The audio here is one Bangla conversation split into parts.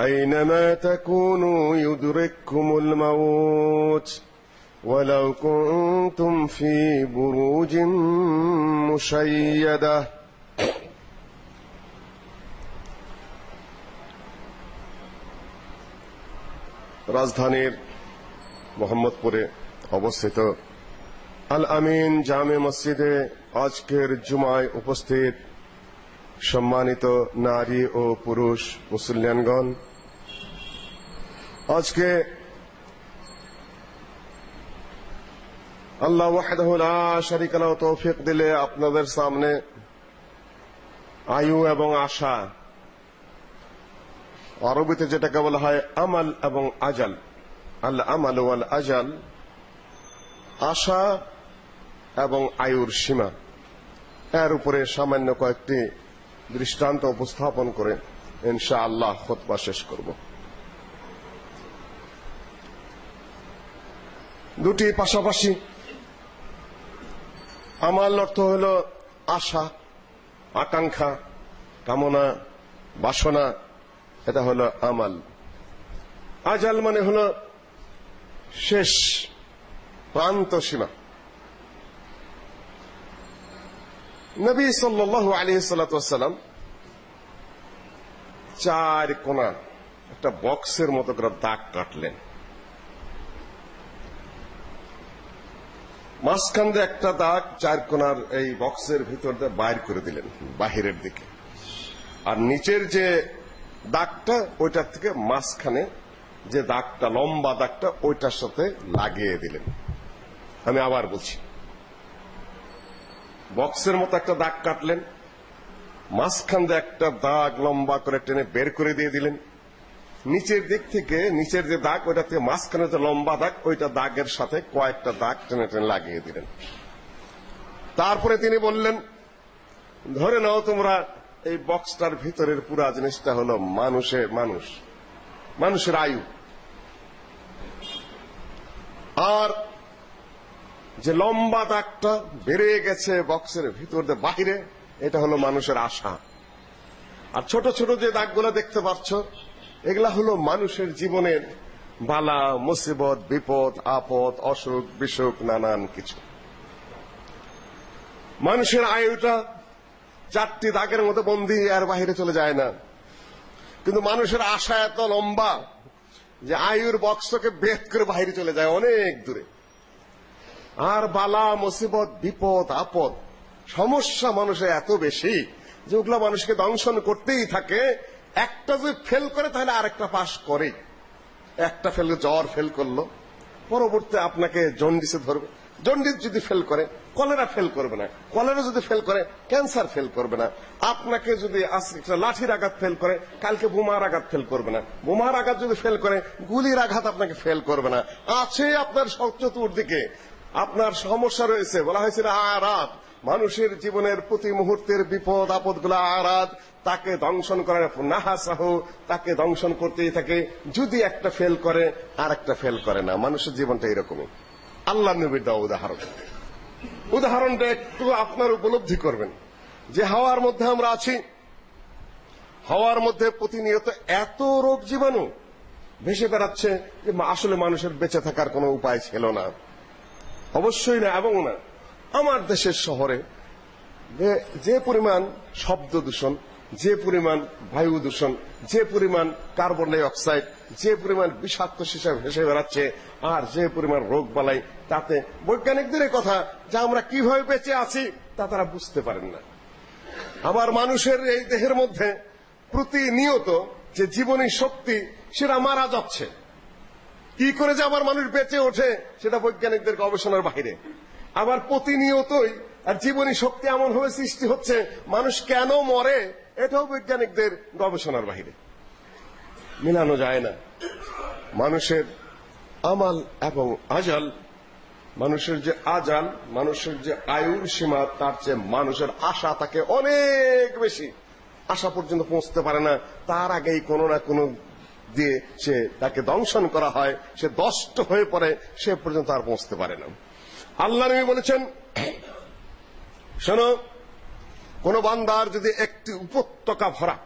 اينما تكونوا يدرككم الموت ولو كنتم في بروج مشيده রাজধানীর মোহাম্মদপুরে অবস্থিত আল আমিন জামে মসজিদে আজকের জুমায় উপস্থিত সম্মানিত নারী ও পুরুষ মুসলিয়ানগণ, আজকে আল্লাহ ওয়াহদাহু লা শারীকা তৌফিক দিলে আপনাদের সামনে আয়ু এবং আশা, আরবিতে যেটাকে বলা হয় আমাল এবং আজাল। আল আমাল ওয়াল আজাল, আশা এবং আয়ুর সীমা। এর উপরে সামান্য কয়েকটি দৃষ্টান্ত উপস্থাপন করে ইনশা আল্লাহ খুতবা শেষ করব। দুটি পাশাপাশি আমার অর্থ হল আশা, আকাঙ্ক্ষা, কামনা, বাসনা, এটা হলো আমাল। আজাল মানে হলো শেষ, প্রান্ত সীমা। নবী সাল্লাল্লাহু আলাইহি সাল্লাম চার কোনা, একটা বক্সের মতো করে দাগ কাটলেন। মাঝখান দিয়ে একটা দাগ চার কোনার এই বক্সের ভিতর দিয়ে বাইর করে দিলেন, বাহিরের দিকে। আর নিচের যে দাগটা, ওইটার থেকে মাঝখানে যে দাগটা, লম্বা দাগটা, ওইটার সাথে লাগিয়ে দিলেন। আমি আবার বলছি, বক্সের মতো একটা দাগ কাটলেন মাঝখান দিয়ে একটা দাগ লম্বা করে টেনে বের করে দিয়ে দিলেন। নিচের দিক থেকে, নিচের যে দাগ, ওইটা থেকে মাঝখানে যে লম্বা দাগ, ওইটা দাগের সাথে কয়েকটা দাগ টেনে টেনে লাগিয়ে দিলেন। তারপরে তিনি বললেন, ধরে নাও তোমরা, এই বক্সটার ভিতরের পুরা জিনিসটা হলো মানুষে মানুষ, মানুষের আয়ু। আর যে লম্বা দাগটা বেড়ে গেছে বক্সের ভিতর বাহিরে এটা হলো মানুষের আশা। আর ছোট ছোট যে দাগগুলো দেখতে পাচ্ছ এগুলা হলো মানুষের জীবনের বালা, মুসিবত, বিপদ, আপদ, অসুখ, বিসুখ, নানান কিছু। মানুষের আয়ুটা চারটি দাগের মতো বন্দি আর বাহিরে চলে যায় না। কিন্তু মানুষের আশা এত লম্বা যে আয়ুর বক্সকে বেদ করে বাহিরে চলে যায় অনেক দূরে। আর বালা, মুসিবত, বিপদ, আপদ সমস্যা মানুষের এত বেশি যে ওগুলা মানুষকে দংশন করতেই থাকে। একটা যদি ফেল করে, তাহলে আরেকটা পাস করে। একটা ফেল জ্বর ফেল করল। পরবর্তী আপনাকে জন্ডিসে ধরবে। জন্ডিস যদি ফেল করে কলেরা ফেল করবে না। কলেরা যদি ফেল করে ক্যান্সার ফেল করবে না। আপনাকে যদি আজকে লাঠির আঘাত ফেল করে, কালকে বোমার আঘাত ফেল করবে না। বোমার আঘাত যদি ফেল করে, গুলির আঘাত আপনাকে ফেল করবে না। আছে আপনার চতুর্দিকে। আপনার সমস্যা রয়েছে, বলা হয়েছিল আরাত মানুষের জীবনের প্রতি মুহূর্তের বিপদ, আপদগুলো আরাত তাকে দংশন করে নাহাসাহ, তাকে দংশন করতেই থাকে। যদি একটা ফেল করে, আর একটা ফেল করে না। মানুষের জীবনটা এরকমই। আল্লাহ নবীর দেওয়া উদাহরণ। উদাহরণটা একটু আপনার উপলব্ধি করবেন। যে হাওয়ার মধ্যে আমরা আছি, হাওয়ার মধ্যে প্রতিনিয়ত এত রোগ জীবাণু ভেসে বেড়াচ্ছে যে আসলে মানুষের বেঁচে থাকার কোনো উপায় ছিল না। অবশ্যই না এবং না। আমার দেশের শহরে যে পরিমাণ শব্দ দূষণ, যে পরিমাণ বায়ু দূষণ, যে পরিমাণ কার্বন ডাই অক্সাইড যে পরিমাণ বিষাক্ত শিশা ভেসে বেড়াচ্ছে, আর যে পরিমাণ রোগ বালাই, তাতে বৈজ্ঞানিকদের কথা যা আমরা কীভাবে বেঁচে আছি, তা তারা বুঝতে পারেন না। আবার মানুষের এই দেহের মধ্যে প্রতিনিয়ত যে জীবনী শক্তি, সেটা মারা যাচ্ছে। কি করে যে আবার মানুষ বেঁচে ওঠে, সেটা বৈজ্ঞানিকদের গবেষণার বাইরে। আবার প্রতিনিয়তই আর জীবনী শক্তি এমন ভাবে সৃষ্টি হচ্ছে, মানুষ কেন মরে? এটাও বৈজ্ঞানিকদের গবেষণার বাইরে মিলানো যায় না। মানুষের আমাল এবং আজাল, মানুষের যে আজাল, মানুষের যে আয়ুর সীমা, তার চেয়ে মানুষের আশা তাকে অনেক বেশি। আশা পর্যন্ত পৌঁছতে পারে না। তার আগেই কোনো না কোনো দিয়ে সে তাকে দংশন করা হয়। সে দষ্ট হয়ে পড়ে। সে পর্যন্ত আর পৌঁছতে পারে না। আল্লাহ নবী বলেছেন, শোনো, কোন বান্দার যদি একটি উপত্যকা ভরা,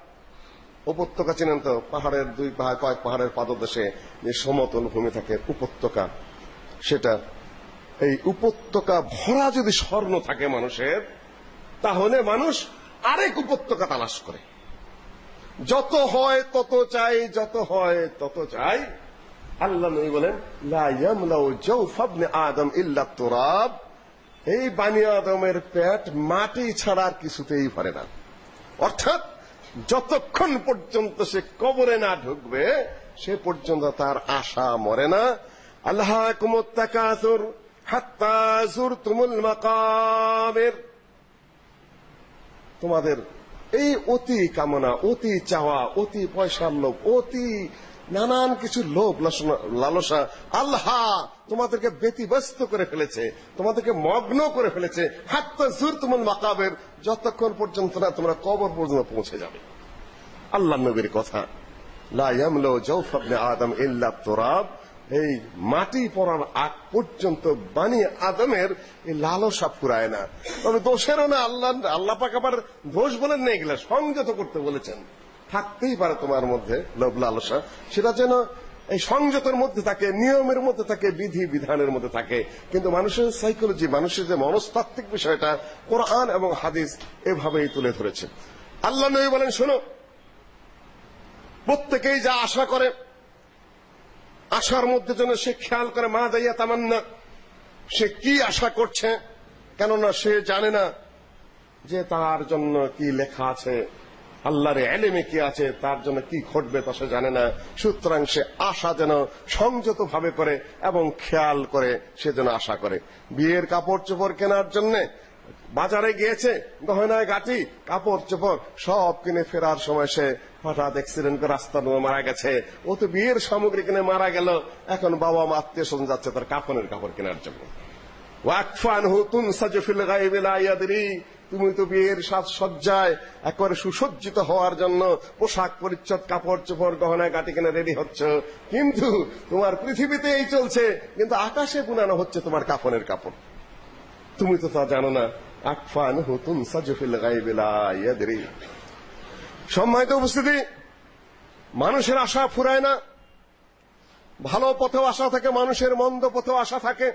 উপত্যকা চিনেন তো, পাহাড়ের দুই পাহাড়, কয়েক পাহাড়ের পাদদেশে যে সমতল ভূমি থাকে, উপত্যকা, সেটা, এই উপত্যকা ভরা যদি স্বর্ণ থাকে মানুষের, তাহলে মানুষ আরেক উপত্যকা তালাশ করে। যত হয় তত চাই, যত হয় তত চাই আল্লাহ নবী বলেন, লা ইয়ামলাউ জাওফাবনে আদম ইল্লা তুরাব। এই বানি আদমের পেট মাটি ছাড়া কিছুতেই পারে না। অর্থাৎ যতক্ষণ পর্যন্ত সে কবরে না ঢুকবে, সে পর্যন্ত তার আশা মরে না। আল্লাহ কুমত্তাকাসুর হাত্তা জুরতুমুল মাকাবির। তোমাদের এই অতি কামনা, অতি চাওয়া, অতি পয়সার লোভ, অতি নানান কিছু লোভ লালসা আল্লাহ তোমাদেরকে ব্যতিব্যস্ত করে ফেলেছে, তোমাদেরকে মগ্ন করে ফেলেছে। হাত্তা জুর তুমুল মাকাবের, যতক্ষণ পর্যন্ত না তোমরা কবর পর্যন্ত পৌঁছে যাবে। আল্লাহ নবীর কথা আদম ইল্লা তুরাব। এই মাটি পড়ার আগ পর্যন্ত বানি আদমের এই লালসা ফুরায় না। তবে দোষেরও না, আল্লাহ আল্লাহ পাক আবার দোষ বলেন না, এগুলা সংযত করতে বলেছেন। থাকতেই পারে তোমার মধ্যে লোভ লালসা। সেটা যেন এই সংযতের মধ্যে থাকে, নিয়মের মধ্যে থাকে, বিধি বিধানের মধ্যে থাকে। কিন্তু মানুষের সাইকোলজি মানুষের যে মনস্তাত্ত্বিক বিষয়টা, কোরআন এবং হাদিস এভাবেই তুলে ধরেছে। আল্লাহ নবী বলেন, শোনো, প্রত্যেকেই যা আশা করে, আশার মধ্যে যেন সে খেয়াল করে, মা দাইয়া তামান্না, সে কি আশা করছে? কেননা সে জানে না যে তার জন্য কি লেখা আছে। আল্লাহর এলেমে কি আছে, তার জন্য কি ঘটবে তা সে জানে না। সুতরাং সে আশা যেন সংযত ভাবে করে এবং খেয়াল করে, সে যেন আশা করে। বিয়ের কাপড় চোপড় কেনার জন্য বাজারে গিয়েছে, গহনায় গাটি, কাপড় চোপড় সব কিনে ফেরার সময় সে হঠাৎ অ্যাক্সিডেন্ট করে রাস্তা দিয়ে মারা গেছে। ও তো বিয়ের সামগ্রী কিনে মারা গেল। এখন বাবা মা আত্মীয় স্বজন যাচ্ছে তার কাফনের কাপড় কেনার জন্য। ওয়াকফানহু তুনসাজু ফিল গায়বি লা ইয়াদরি। তুমি তো বিয়ের সাজ সজ্জায় একবারে সুসজ্জিত হওয়ার জন্য পোশাক পরিচ্ছদ, কাপড় চোপড়, গহনা, গাটি কিনে রেডি হচ্ছ। কিন্তু তোমার পৃথিবীতে এই চলছে, কিন্তু আকাশে বুনানো হচ্ছে তোমার কাফনের কাপড়। তুমি তো তা জানো না। আকফানহু তুনসাজু ফিল গায়বি লা ইয়াদরি। সম্মানিত উপস্থিতি, মানুষের আশা ফুরায় না। ভালো পথেও আশা থাকে, মানুষের মন্দ পথেও আশা থাকে।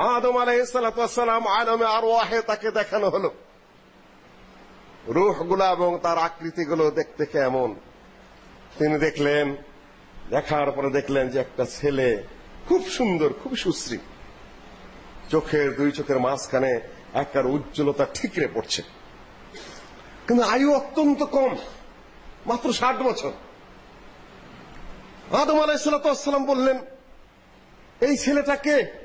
আদম আলাইহিসসালাম আলমে আরওয়াহে তাকে দেখানো হলো। রূহগুলো এবং তার আকৃতিগুলো দেখতে কেমন? তিনি দেখলেন, দেখার পরে দেখলেন যে একটা ছেলে খুব সুন্দর, খুব সুশ্রী। চোখের দুই চোখের মাঝখানে একবার উজ্জ্বলতা ঠিকরে পড়ছে। কিন্তু আয়ু অত্যন্ত কম, মাত্র ষাট বছর। আদম আলাইসালাম বললেন, এই ছেলেটাকে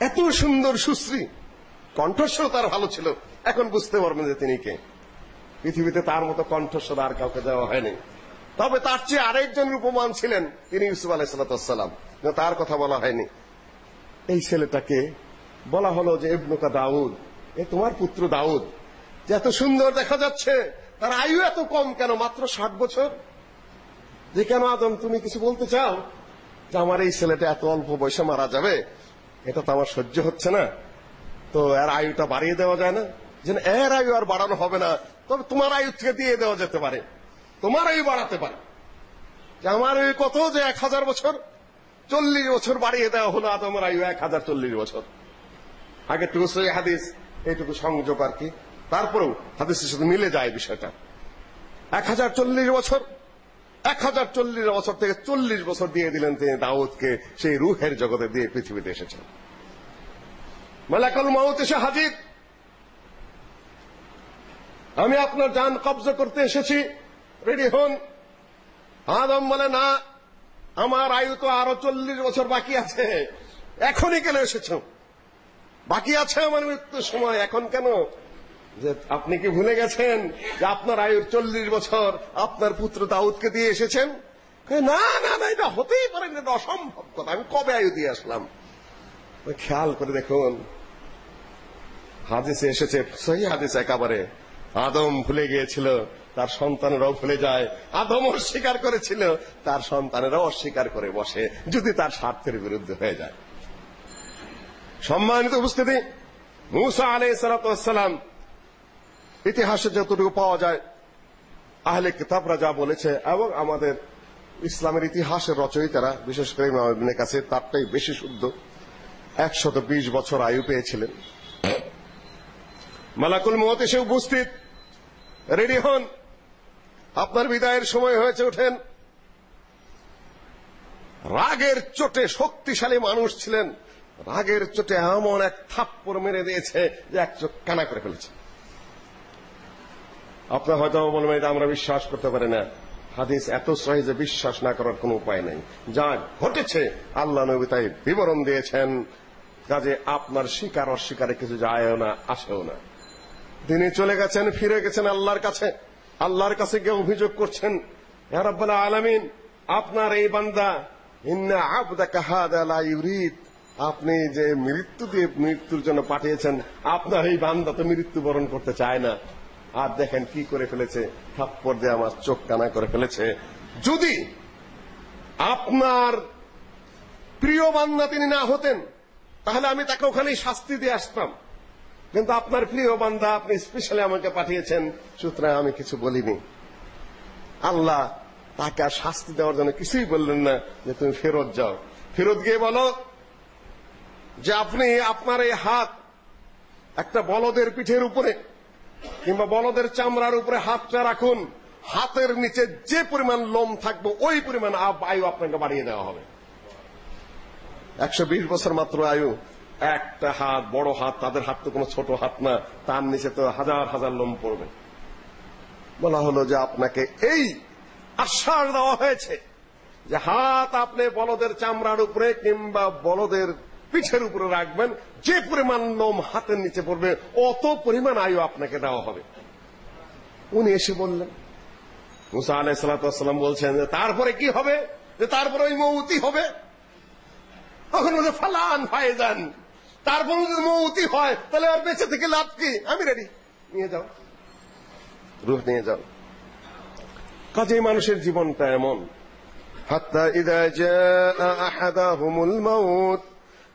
এত সুন্দর সুশ্রী। কণ্ঠস্বর তার ভালো ছিল। এখন বুঝতে পারবেন যে তিনি কে। পৃথিবীতে তার মতো কণ্ঠস্বর আর কাউকে দেওয়া হয়নি। তবে তার চেয়ে আরেকজন উপমান ছিলেন তিনি ইউসুফ আলাইসালাম তার কথা বলা হয়নি। এই ছেলেটাকে বলা হলো যে, ইবনুকা দাউদ। এ তোমার পুত্র দাউদ। যে এত সুন্দর দেখা যাচ্ছে, তার আয়ু এত কম কেন? মাত্র ষাট বছর। যে কেন আদম, তুমি কিছু বলতে চাও? যে আমার এই ছেলেটা এত অল্প বয়সে মারা যাবে। এটা তো আমার সহ্য হচ্ছে না। তো এর আয়ুটা বাড়িয়ে দেওয়া যায় না। যে এর আয়ু আর বাড়ানো হবে না। তবে তোমার আয়ু থেকে দিয়ে দেওয়া যেতে পারে। তোমার আয়ু বাড়াতে পারে। যে আমার আয়ু কত যে এক হাজার বছর? চল্লিশ বছর বাড়িয়ে দেওয়া হলো আদমের আয়ু এক হাজার চল্লিশ বছর। আগে টুকু সই হাদিস, এইটুকু সংযোগ আর কি। তারপরেও হাদিসের সাথে মিলে যায় বিষয়টা। এক হাজার চল্লিশ বছর এক হাজার চল্লিশ বছর থেকে চল্লিশ বছর দিয়ে দিলেন তিনি দাউদকে, সেই রুহের জগতে দিয়ে পৃথিবীতে এসেছেন। মালাকুল মাউত এসে হাজির। আমি আপনার যান কবজা করতে এসেছি। রেডি হন। আদম বলে, না, আমার আয়ু তো আরও চল্লিশ বছর বাকি আছে। এখনই কেন এসেছ? বাকি আছে আমার মৃত্যুর সময়, এখন কেন? যে আপনি কি ভুলে গেছেন যে আপনার আয়ুর চল্লিশ বছর আপনার পুত্র দাউদকে দিয়ে এসেছেন? না না না, এটা হতেই পারে এটা অসম্ভব কথা। আমি কবে আয়ু দিয়ে আসলাম? খেয়াল করে দেখুন। হাদিসে এসেছে, সহি হাদিস একেবারে। আদম ভুলে গিয়েছিল, তার সন্তানেরাও ভুলে যায়। আদম অস্বীকার করেছিল, তার সন্তানেরাও অস্বীকার করে বসে, যদি তার স্বার্থের বিরুদ্ধে হয়ে যায়। সম্মানিত উপস্থিতি, মুসা আলাই সালাতাম ইতিহাসে যতটুকু পাওয়া যায়, আহলে কিতাবরা যা বলেছে, এবং আমাদের ইসলামের ইতিহাসের রচয়িতারা, বিশেষ করে ইমাম ইবনে কাছে তারটাই বেশি শুদ্ধ। একশত বিশ বছর আয়ু পেয়েছিলেন। মালাকুল মত এসে উপস্থিত। রেডি হন। আপনার বিদায়ের সময় হয়েছে ওঠেন রাগের চোটে শক্তিশালী মানুষ ছিলেন। রাগের চোটে এমন এক থাপ্পড় মেরে দিয়েছে যে এক চোখ কানা করে ফেলেছে। আপনার হয়তো বলবেন এটা আমরা বিশ্বাস করতে পারি না। হাদিস এত সহজে বিশ্বাস না করার কোনো উপায় নেই। যা ঘটেছে, আল্লাহ নবী তাই বিবরণ দিয়েছেন। কাজে আপনার স্বীকার অস্বীকারে কিছু যায়ও না, আসেও না। তিনি চলে গেছেন, ফিরে গেছেন আল্লাহর কাছে। আল্লাহর কাছে গিয়ে অভিযোগ করছেন রাব্বাল আলামিন, আপনার এই বান্দা, ইন্না আবদাকা হাদা লা ইউরিদ। আপনি যে মৃত্যু দিয়ে মৃত্যুর জন্য পাঠিয়েছেন, আপনার এই বান্দা তো মৃত্যুবরণ করতে চায় না। আর দেখেন কি করে ফেলেছে, থাপ্পড় দিয়ে আমার চোখ কানা করে ফেলেছে। যদি আপনার প্রিয় বান্দা তিনি না হতেন, তাহলে আমি তাকে ওখানেই শাস্তি দিয়ে আসতাম। কিন্তু আপনার প্রিয় বান্দা আপনি স্পেশালি আমাকে পাঠিয়েছেন, সুতরাং আমি কিছু বলিনি। আল্লাহ তাকে আর শাস্তি দেওয়ার জন্য কিছুই বললেন না যে তুমি ফেরত যাও। ফেরত গিয়ে বলো যে আপনি আপনার এই হাত একটা বলদের পিঠের উপরে কিংবা বলদের চামড়ার উপরে হাতটা রাখুন, হাতের নিচে যে পরিমাণ লোম থাকবে, ওই পরিমাণ আয়ু আপনাকে বাড়িয়ে দেওয়া হবে। একশো বিশ বছর মাত্র আয়ু, একটা হাত, বড় হাত, তাদের হাত তো কোনো ছোট হাত না, তার নিচে তো হাজার হাজার লোম পড়বে। বলা হলো যে আপনাকে এই আশ্বাস দেওয়া হয়েছে যে হাত আপনি বলদের চামড়ার উপরে কিংবা বলদের পিঠের উপরে রাখবেন যে পরিমাণ লোম হাতের নিচে পড়বে, অত পরিমাণ আয়ু আপনাকে দেওয়া হবে। উনি এসে বললেন, মুসা আলাইসালাম বলছেন যে, তারপরে কি হবে? যে তারপরে ওই মৌতি হবে? তখন বলছে, ফালান ফায়জান, তারপর যদি মৌতি হয়, তাহলে আর বেঁচে থেকে লাভ কি? আমি রেডি নিয়ে যাও। রুহ নিয়ে যাও। কাজেই মানুষের জীবনটা এমন। হাত্তা ইদা আহাদা হুমুল মৌত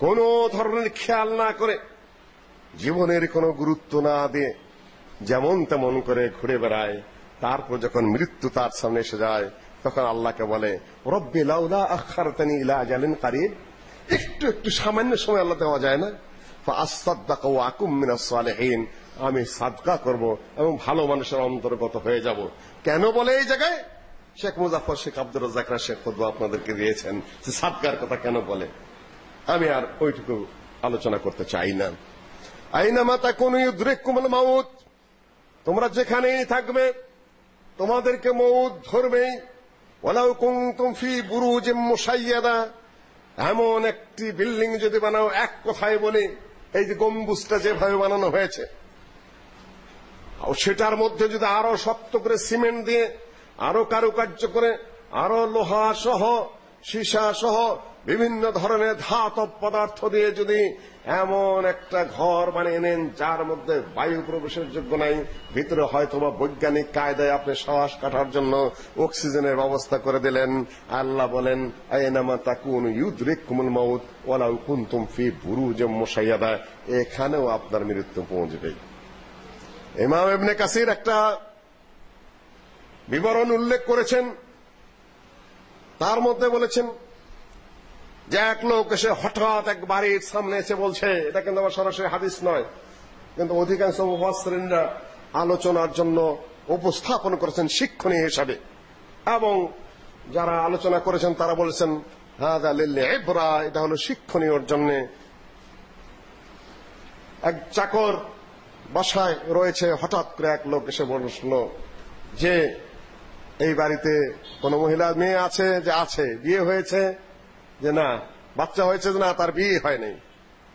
কোন ধরনের খেয়াল না করে জীবনের কোনো গুরুত্ব না দিয়ে যেমন তেমন করে ঘুরে বেড়ায়, তারপর যখন মৃত্যু তার সামনে এসে যায়, তখন আল্লাহকে বলে, রব্বি লাউলা আখারতানি ইলা আজালিন কারিব। একটু একটু সামান্য সময় আল্লাহ দেওয়া যায় না। ফাআসাদদাকা ওয়া আকুম মিনাস আমি সাদকা করব এবং ভালো মানুষের অন্তর্গত হয়ে যাব। কেন বলে এই জায়গায়? শেখ মুজাফর শেখ আব্দুর রাজ্জাক শেখ খুতবা আপনাদেরকে দিয়েছেন সাদকার কথা কেন বলে? আমি আর ওইটুকু আলোচনা করতে চাই না। আইনামা তাকুনু ইউদরিকুমুল মাউত, তোমরা যেখানেই থাকবে, তোমাদেরকে মৌত ধরবেই। ওয়ালাউ কুনতুম ফি বুরুজিম মুশাইয়াদা এমন একটি বিল্ডিং যদি বানাও, এক কথায় বলে, এই যে গম্বুজটা যেভাবে বানানো হয়েছে সেটার মধ্যে যদি আরও শক্ত করে সিমেন্ট দিয়ে, আরও কারুকার্য করে, আরও লোহা সহ সীসা সহ বিভিন্ন ধরনের ধাতব পদার্থ দিয়ে যদি এমন একটা ঘর বানিয়ে নেন, যার মধ্যে বায়ু প্রবেশের যোগ্য নাই, ভিতরে হয়তোবা বৈজ্ঞানিক কায়দায় আপনি শ্বাস কাটার জন্য অক্সিজেনের ব্যবস্থা করে দিলেন। আল্লাহ বলেন, আইনামা তাকুন ইউদরিকুমুল মাউত, ওয়ালাউ কুনতুম ফি বুরুজিম মুশাইয়াদা। এখানেও আপনার মৃত্যু পৌঁছবে। ইমাম ইবনে কাসির একটা বিবরণ উল্লেখ করেছেন। তার মধ্যে বলেছেন যে এক লোক এসে হঠাৎ এক বাড়ির সামনে এসে বলছে, এটা কিন্তু আবার সরাসরি হাদিস নয়, কিন্তু অধিকাংশ মুফাসসিরিনরা আলোচনার জন্য উপস্থাপন করেছেন শিক্ষণীয় হিসাবে। এবং যারা আলোচনা করেছেন, তারা বলেছেন হাদা লিল ইবরা এটা হলো শিক্ষণীয়র জন্য। এক চাকর বাসায় রয়েছে, হঠাৎ করে এক লোক এসে বলল যে, এই বাড়িতে কোন মহিলা মেয়ে আছে, যে আছে, বিয়ে হয়েছে? যে না, বাচ্চা হয়েছে যে না, তার বিয়ে হয়নি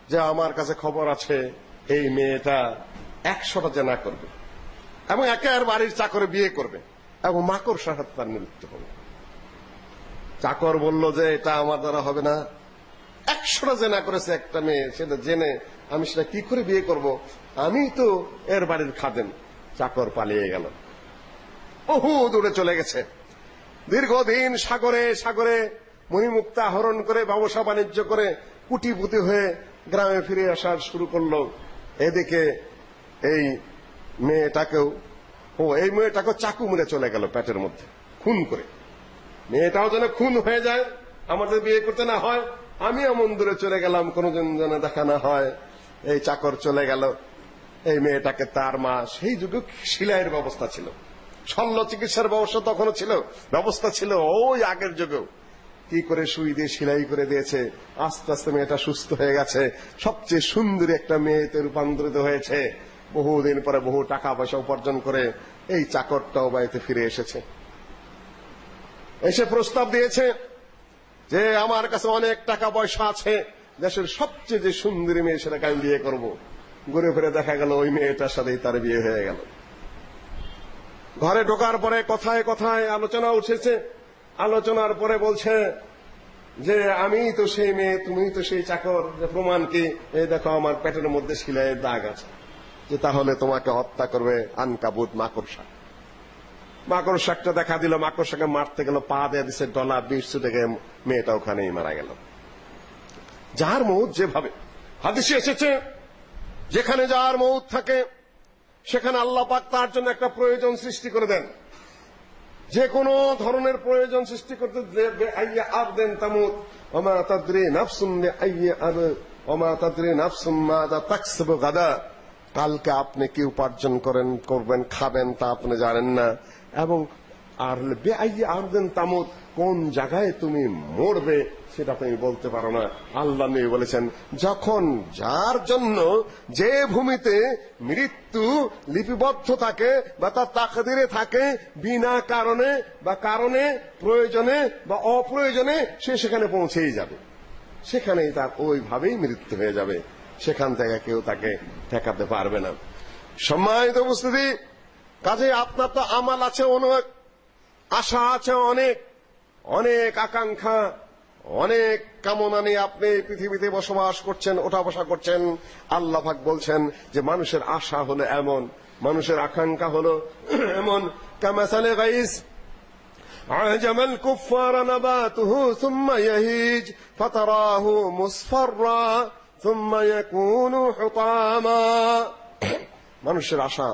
যে আমার কাছে খবর আছে, এই মেয়েটা একশোটা জেনা করবে এবং একে আর বাড়ির চাকরে বিয়ে করবে এবং মাকড় সাহায্য তার মৃত্যু হবে। চাকর বলল যে, এটা আমার দ্বারা হবে না। একশোটা জেনা করেছে একটা মেয়ে, সেটা জেনে আমি সেটা কি করে বিয়ে করব? আমি তো এর বাড়ির খাদেন চাকর পালিয়ে গেল। বহু দূরে চলে গেছে। দীর্ঘদিন সাগরে সাগরে মণিমুক্তা আহরণ করে ব্যবসা বাণিজ্য করে কুটিপুতি হয়ে গ্রামে ফিরে আসা শুরু করল। এদিকে এই মেয়েটাকেও, ও, এই মেয়েটাকে চাকু মেরে চলে গেল পেটের মধ্যে, খুন করে। মেয়েটাও যেন খুন হয়ে যায়, আমাদের বিয়ে করতে না হয় আমি এমন দূরে চলে গেলাম, কোনোদিন যেন দেখা না হয়। এই চাকর চলে গেল, এই মেয়েটাকে তার মা, সেই যুগে সিলাইয়ের ব্যবস্থা ছিল। শল্য চিকিৎসার ব্যবস্থা তখনও ছিল, ব্যবস্থা ছিল ওই আগের যুগেও। কি করে সুই দিয়ে সেলাই করে দিয়েছে? আস্তে আস্তে মেয়েটা সুস্থ হয়ে গেছে। সবচেয়ে সুন্দরী একটা মেয়েতে রূপান্তরিত হয়েছে। বহুদিন পরে বহু টাকা পয়সা উপার্জন করে এই চাকরটাও বাড়িতে ফিরে এসেছে। এসে প্রস্তাব দিয়েছে যে, আমার কাছে অনেক টাকা পয়সা আছে। দেশের সবচেয়ে যে সুন্দরী মেয়ে, সেটাকে আমি বিয়ে করব। ঘুরে ফিরে দেখা গেল, ওই মেয়েটার সাথেই তার বিয়ে হয়ে গেল। ঘরে ঢোকার পরে কথায় কথায় আলোচনা উঠেছে। আলোচনার পরে বলছে যে আমি তো সেই মেয়ে, তুমি তো সেই চাকর প্রমাণ কি? এই দেখো, আমার পেটের মধ্যে শিলাইয়ের দাগ আছে। যে তাহলে তোমাকে হত্যা করবে আনকাবুত মাকড়সা মাকড়সাকটা দেখা দিল মাকড়সাকে মারতে গেল, পা দিয়ে দিছে, ডলা বিষ ছুটে মেয়েটা ওখানেই মারা গেল। যার মৌত যেভাবে, হাদিসে এসেছে, যেখানে যার মৌত থাকে, সেখানে আল্লাহ পাক তার জন্য একটা প্রয়োজন সৃষ্টি করে দেন। যে কোনো ধরনের প্রয়োজন সৃষ্টি করতে আইয়া আর তামুত ওমা তাদ্রে নাফসুম আইয়া আর ওমা তাদ্রে নাফসুম মাদা তাকসব গাদা। কালকে আপনি কি উপার্জন করেন, করবেন, খাবেন তা আপনি জানেন না। এবং আর বেআইয়া আর দেন তামুত কোন জায়গায় তুমি মরবে সেটা তুমি বলতে পারো না। আল্লাহ নবী বলেছেন, যখন যার জন্য যে ভূমিতে মৃত্যু লিপিবদ্ধ থাকে বা তার তাকদিরে থাকে, বিনা কারণে বা কারণে, প্রয়োজনে বা অপ্রয়োজনে, সে সেখানে পৌঁছেই যাবে। সেখানেই তার ওইভাবেই মৃত্যু হয়ে যাবে। সেখান থেকে কেউ তাকে ঠেকাতে পারবে না। সম্মানিত উপস্থিতি, কাজে আপনার তো আমাল আছে অনেক, আশা আছে অনেক অনেক আকাঙ্ক্ষা। অনেক কামনা নিয়ে আপনি পৃথিবীতে বসবাস করছেন ওঠা বসা করছেন আল্লাহ পাক বলছেন যে মানুষের আশা হলো এমন মানুষের আকাঙ্ক্ষা হলো এমন কামাসালে গাইস عجم الكفار نباته ثم يهيج فتراه مصفرا ثم يكون حطاما মানুষের আশা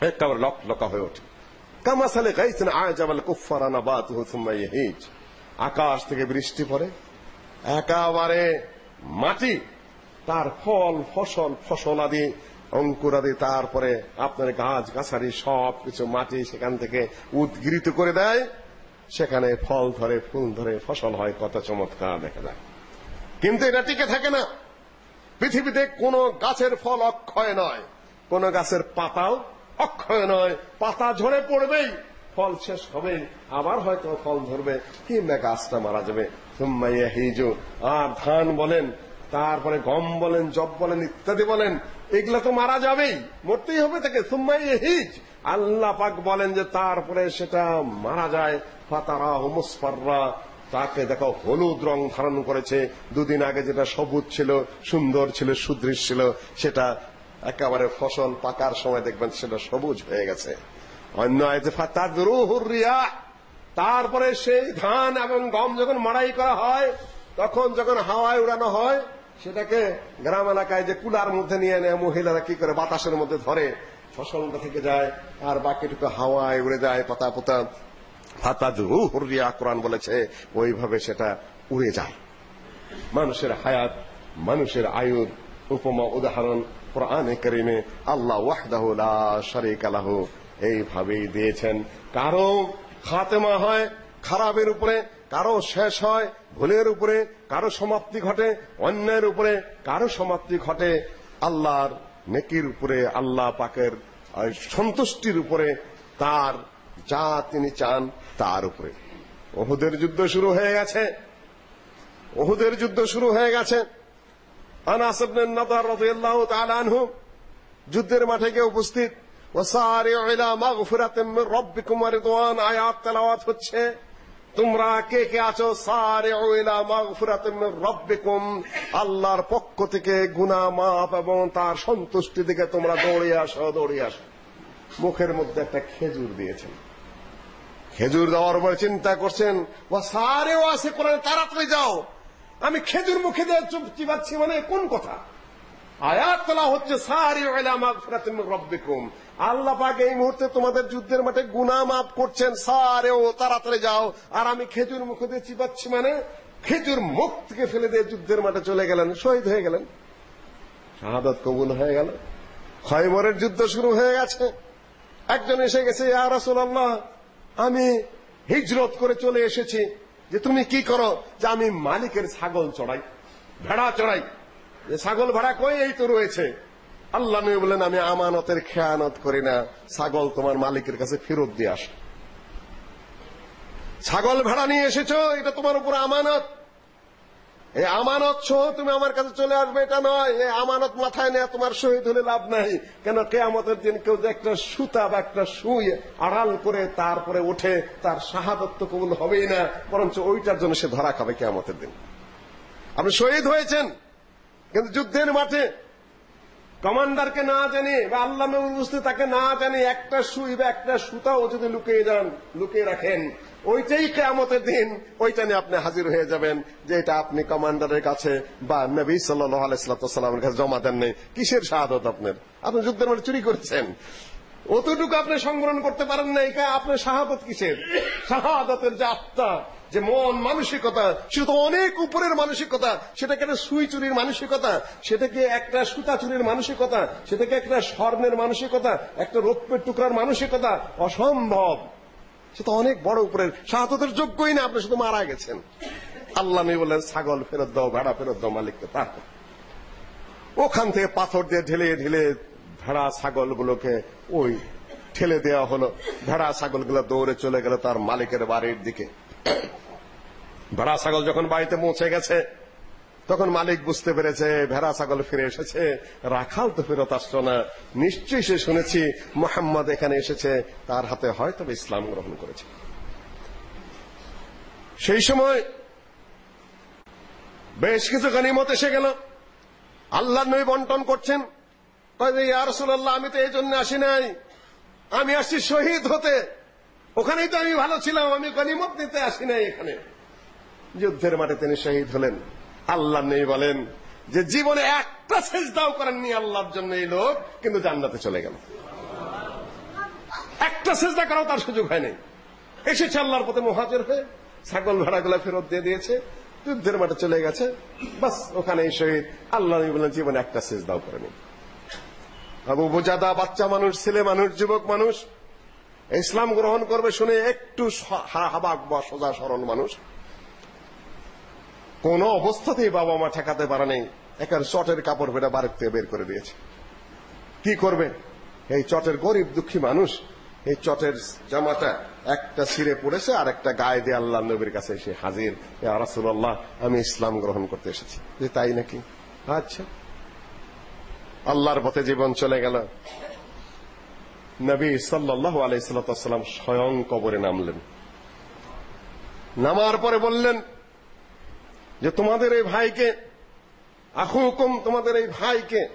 একেবারে লক লকা হয়ে ওঠে কামাসালে গাইসিন আজাবাল কুফারা নাবাতুহু সুম্মা ইয়াহিজ আকাশ থেকে বৃষ্টি পড়ে। একেবারে মাটি, তার ফল, ফসল ফসল আদি, অঙ্কুর আদি, তারপরে আপনার গাছ গাছারি সব কিছু মাটি সেখান থেকে উদ্গৃত করে দেয়। সেখানে ফল ধরে, ফুল ধরে, ফসল হয়, কত চমৎকার দেখা যায়। কিন্তু এটা টিকে থাকে না। পৃথিবীতে কোনো গাছের ফল অক্ষয় নয়, কোন গাছের পাতাও অক্ষয় নয়, পাতা ঝরে পড়বেই। ফল শেষ হবে, আবার হয়তো ফল ধরবে কিংবা গাছটা মারা যাবে। সুম্মাইয়া হিজু আর ধান বলেন, তারপরে গম বলেন, জব বলেন, ইত্যাদি বলেন, এগুলা তো মারা যাবেই, মরতেই হবে তাকে। সুম্মাইয়া হিজ আল্লাহ পাক বলেন যে তারপরে সেটা মারা যায়। ফাতারা হুমুসফাররা তাকে দেখো, হলুদ রং ধারণ করেছে। দুদিন আগে যেটা সবুজ ছিল, সুন্দর ছিল সুদৃশ ছিল, সেটা একেবারে ফসল পাকার সময় দেখবেন সেটা সবুজ হয়ে গেছে। অন্য আয়তে ফাতাদরুহুর রিয়া, তারপরে সেই ধান এবং গম যখন মাড়াই করা হয়, তখন যখন হাওয়ায় উড়ানো হয়, সেটাকে গ্রাম এলাকায় যে কুলার মধ্যে নিয়ে নেয় মহিলারা কি করে বাতাসের মধ্যে ধরে, ফসলটা থেকে যায়, আর বাকিটুকু হাওয়ায় উড়ে যায়, পাতা পোতা। ফাতাদরু হুরিয়া কোরআন বলেছে, ওইভাবে সেটা উড়ে যায়। মানুষের হায়াত, মানুষের আয়ুর উপমা উদাহরণ কোরআনে করিমে, আল্লাহ ওয়াহদাহু লা শারীকা লাহু। এইভাবেই দিয়েছেন। কারও খাতেমা হয়, খারাপের উপরে, কারও শেষ হয়, ভুলের উপরে, কারও সমাপ্তি ঘটে অন্যায়ের উপরে, কারও সমাপ্তি ঘটে, আল্লাহর নেকির উপরে, আল্লাহ পাকের সন্তুষ্টির উপরে, তার যা তিনি চান তার উপরে। ওহুদের যুদ্ধ শুরু হয়ে গেছে। ওহুদের যুদ্ধ শুরু হয়ে গেছে। আনাস ইবনে নাদার আনহু যুদ্ধের মাঠে গিয়ে উপস্থিত। ইলা মাগফিরাতিন মির রাব্বিকুম ওয়া রিদওয়ান। আয়াত, তেলাওয়াত হচ্ছে, তোমরা কে কে আছো? সারিউ ইলা মাগফিরাতিন মির রাব্বিকুম। আল্লাহর পক্ষ থেকে গুনাহ মাফ এবং তার সন্তুষ্টি দিকে তোমরা দৌড়ে আসো দৌড়ে আসো। মুখের মধ্যে একটা খেজুর দিয়েছেন। খেজুর দেওয়ার পরে চিন্তা করছেন ও সারেও আছে কোরআনে তাড়াতাড়ি যাও। আমি খেজুর মুখে দিয়ে চুপ চিবাচ্ছি মানে কোন কথা? আয়াত তোলা হচ্ছে সারি ইলা মাগফিরাতিন মির রাব্বিকুম। আল্লাহ পাক এই মুহূর্তে তোমাদের যুদ্ধের মাঠে গুনাহ মাফ করছেন। সারে ও তাড়াতাড়ি যাও। আর আমি খেজুর মুখে দিয়ে চিবাচ্ছি মানে খেজুর মুখ থেকে ফেলে দিয়ে যুদ্ধের মাঠে চলে গেলেন, শহীদ হয়ে গেলেন। শাহাদাত কবুল হয়ে গেল। খয়বরের যুদ্ধ শুরু হয়ে গেছে। একজন এসে গেছে, ইয়া রাসূলুল্লাহ, আমি হিজরত করে চলে এসেছি। যে তুমি কি করো? যে আমি মালিকের ছাগল চড়াই, ভেড়া চড়াই। যে ছাগল ভেড়া কই? এই তো রয়েছে। আল্লাহ নবী বলেন আমি আমানতের খেয়ানত করি না। ছাগল তোমার মালিকের কাছে ফেরত দিয়ে আস। ছাগল ভেড়া নিয়ে এসেছ, এটা তোমার উপর আমানত। এই আমানত সহ তুমি আমার কাছে চলে আসবে, এটা নয়। এই আমানত মাথায় নেওয়া তোমার শহীদ হলে লাভ নাই। কেন কেয়ামতের দিন কেউ যে একটা সুতা বা একটা সুই আড়াল করে তারপরে ওঠে, তার শাহাদত তো কবুল হবেই না। বরঞ্চ ওইটার জন্য সে ধরা খাবে কেয়ামতের দিন। আপনি শহীদ হয়েছেন, কিন্তু যুদ্ধের মাঠে কমান্ডারকে না জানে বা আল্লাহ বুঝতে তাকে না জানে, একটা সুই বা একটা সুতাও যদি লুকিয়ে যান, লুকিয়ে রাখেন, ওইটাই কেয়ামতের দিন, ওইটা নিয়ে আপনি হাজির হয়ে যাবেন যে এটা আপনি কমান্ডারের কাছে বা নবী সাল্লামের কাছে জমা দেন নাই। কিসের শাহাদত আপনার? আপনি যুদ্ধের মাঠে চুরি করেছেন। অতটুকু আপনি সংগ্রহণ করতে পারেন না এটা আপনার শাহাদত কিসের? শাহাদতের যে আত্মা যে মন মানসিকতা, সেটা তো অনেক উপরের মানসিকতা। সেটাকে একটা সুই চুরির মানসিকতা, সেটাকে একটা সুতা চুরির মানসিকতা, সেটাকে একটা স্বর্ণের মানসিকতা, একটা রৌপ্যের টুকরার মানসিকতা। অসম্ভব। সে তো অনেক বড় উপরের। শাহাদতের যোগ্যই না, আপনি শুধু মারা গেছেন। আল্লাহ নেই বললেন, ছাগল ফেরত দাও, ভেড়া ফেরত দাও মালিককে, তারপর। ওখান থেকে পাথর দিয়ে ঢেলে ঢেলে ভেড়া ছাগলগুলোকে ওই ঠেলে দেওয়া হলো। ভেড়া ছাগলগুলো দৌড়ে চলে গেল তার মালিকের বাড়ির দিকে। ভেড়া ছাগল যখন বাড়িতে পৌঁছে গেছে, তখন মালিক বুঝতে পেরেছে, ভেড়া ছাগল ফিরে এসেছে, রাখাল তো ফেরত আসছো না। নিশ্চয়ই সে শুনেছি, মোহাম্মদ এখানে এসেছে, তার হাতে হয়তো ইসলাম গ্রহণ করেছে। সেই সময় বেশ কিছু গনিমত এসে গেল। আল্লাহ নবী বন্টন করছেন ইয়া রাসূলুল্লাহ, আমি তো এই জন্য আসি নাই। আমি আসছি শহীদ হতে। ওখানেই তো আমি ভালো ছিলাম, আমি গনিমত নিতে আসি নাই এখানে। যুদ্ধের মাঠে তিনি শহীদ হলেন। আল্লাহ নেই বলেন যে জীবনে একটা সেজদাও করেননি আল্লাহর জন্য এই লোক, কিন্তু জান্নাতে চলে গেল। একটা সেজদা করাও তার সুযোগ হয়নি। এসেছে আল্লাহর পথে মহাজের হয়ে, ছাগল ভেড়াগুলা ফেরত দিয়ে দিয়েছে, যুদ্ধের মাঠে চলে গেছে। বাস, ওখানেই শহীদ। আল্লাহ নবী বলেন জীবনে একটা সেজদাও করেনি। আবু বুজাদা, বাচ্চা মানুষ, ছেলে মানুষ, যুবক মানুষ ইসলাম গ্রহণ করবে শুনে একটু হাবাক বা সোজা সরল মানুষ। কোন অবস্থাতেই বাবা মা ঠেকাতে পারে নাই। একার চটের কাপড় ফেটা বাড়ির থেকে বের করে দিয়েছে। কি করবে? এই চটের গরিব দুঃখী মানুষ, এই চটের জামাটা একটা ছিঁড়ে পড়েছে আর একটা গায়ে দিয়ে আল্লাহ নবীর কাছে এসে হাজির। রাসূলুল্লাহ, আমি ইসলাম গ্রহণ করতে এসেছি। যে তাই নাকি? আচ্ছা। আল্লাহর পথে জীবন চলে গেল। নবী সাল্লাল্লাহু আলাইহি সাল্লাম স্বয়ং কবরে নামলেন। নামার পরে বললেন যে, তোমাদের এই ভাইকে আহুকুম তোমাদের এই ভাইকে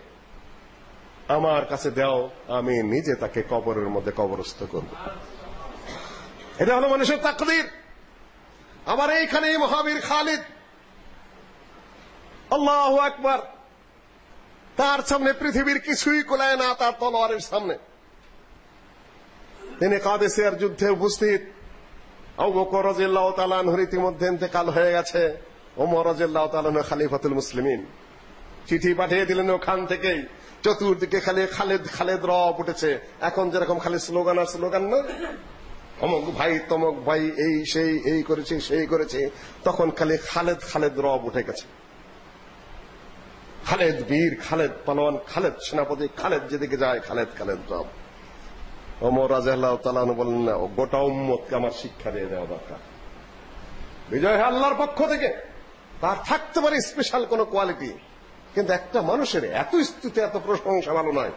আমার কাছে দাও, আমি নিজে তাকে কবরের মধ্যে কবরস্থ করব। এটা হলো মানুষের তাকদীর। আবার এইখানে মহাবীর খালিদ, আল্লাহু আকবার, তার সামনে পৃথিবীর কিছুই কোলায় না, তার তলোয়ারের সামনে। তিনি কাদেসিয়ার যুদ্ধে উপস্থিত। আবু বকর রাদিয়াল্লাহু ইতিমধ্যে ইন্তেকাল হয়ে গেছে। ওমর রাদিয়াল্লাহু তাআলা আনহু খলিফাতুল মুসলিমিন। চিঠি পাঠিয়ে দিলেন ওখান থেকেই। চতুর্দিকে খালি খালেদ খালেদ রব উঠেছে। এখন যেরকম খালি স্লোগান আর স্লোগান না, অমক ভাই, তমক ভাই, এই, সেই, এই করেছে, সেই করেছে, তখন খালি খালেদ খালেদ রব উঠে গেছে। খালেদ বীর, খালেদ পালোয়ান, খালেদ সেনাপতি, খালেদ যেদিকে যায়, খালেদ খালেদ রব। ওমর রাজিয়াল্লাহু তাআলা বললেন না, গোটা উম্মতকে আমার শিক্ষা দিয়ে দেওয়া দরকার। বিজয় আল্লাহর পক্ষ থেকে। তার থাকতে পারে স্পেশাল কোনো কোয়ালিটি কিন্তু একটা মানুষের এত স্তুতি, এত প্রশংসা ভালো নয়।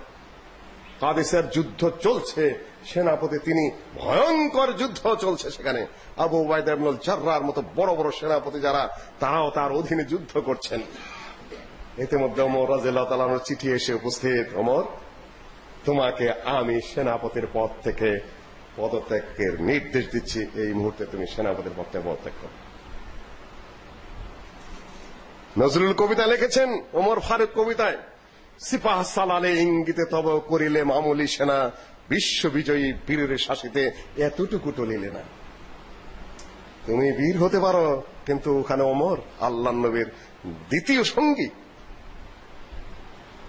কাদেসের যুদ্ধ চলছে, সেনাপতি তিনি ভয়ঙ্কর যুদ্ধ চলছে সেখানে। আবু উবাইদা ইবনুল জাররার মতো বড় বড় সেনাপতি যারা, তারাও তার অধীনে যুদ্ধ করছেন। ইতিমধ্যে ওমর রাদিয়াল্লাহু তাআলার চিঠি এসে উপস্থিত। ওমর তোমাকে আমি সেনাপতির পদ থেকে পদত্যাগের নির্দেশ দিচ্ছি। এই মুহূর্তে তুমি সেনাপতির পদ থেকে পদত্যাগ করো। নজরুল কবিতা লিখেছেন ওমর ফারুক কবিতায়, সিপাহ সালালে ইঙ্গিতে তব করিলে মামুলি সেনা, বিশ্ব বিজয়ী বীরের শাসিতে এতটুকু টলিলে না। তুমি বীর হতে পারো, কিন্তু ওখানে ওমর, আল্লাহ নবীর দ্বিতীয় সঙ্গী।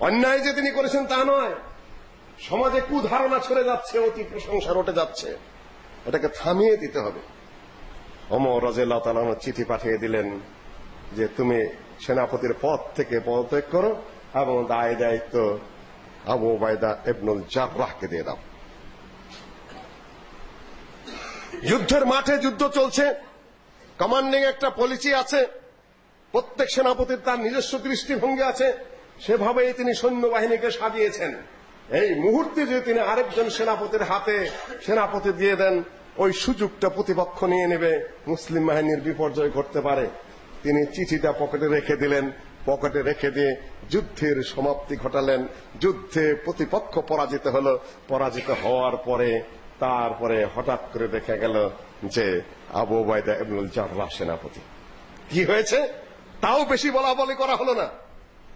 অন্যায় যে তিনি করেছেন তা নয় সমাজে কুধারণা ছড়ে যাচ্ছে, অতি প্রশংসা রটে যাচ্ছে। এটাকে থামিয়ে দিতে হবে। অমর রাজিয়াল্লাহু তাআলা চিঠি পাঠিয়ে দিলেন যে, তুমি সেনাপতির পদ থেকে পদত্যাগ করো এবং দায় দায়িত্ব আবু ওবায়দা ইবনুল জাররাহকে দিয়ে দাও। যুদ্ধের মাঠে যুদ্ধ চলছে। কমান্ডিং একটা পলিসি আছে। প্রত্যেক সেনাপতির তার নিজস্ব দৃষ্টিভঙ্গি আছে। সেভাবেই তিনি সৈন্যবাহিনীকে সাজিয়েছেন। এই মুহূর্তে যদি তিনি আরেকজন সেনাপতির হাতে সেনাপতি দিয়ে দেন, ওই সুযোগটা প্রতিপক্ষ নিয়ে নেবে। মুসলিম বাহিনীর বিপর্যয় ঘটতে পারে। তিনি চিঠিটা পকেটে রেখে দিলেন। পকেটে রেখে দিয়ে যুদ্ধের সমাপ্তি ঘটালেন। যুদ্ধে প্রতিপক্ষ পরাজিত হল। পরাজিত হওয়ার পরে, তারপরে হঠাৎ করে দেখা গেল যে আবু ওবায়দা ইবনুল জাররাহ সেনাপতি। কি হয়েছে? তাও বেশি বলা বলি করা হলো না।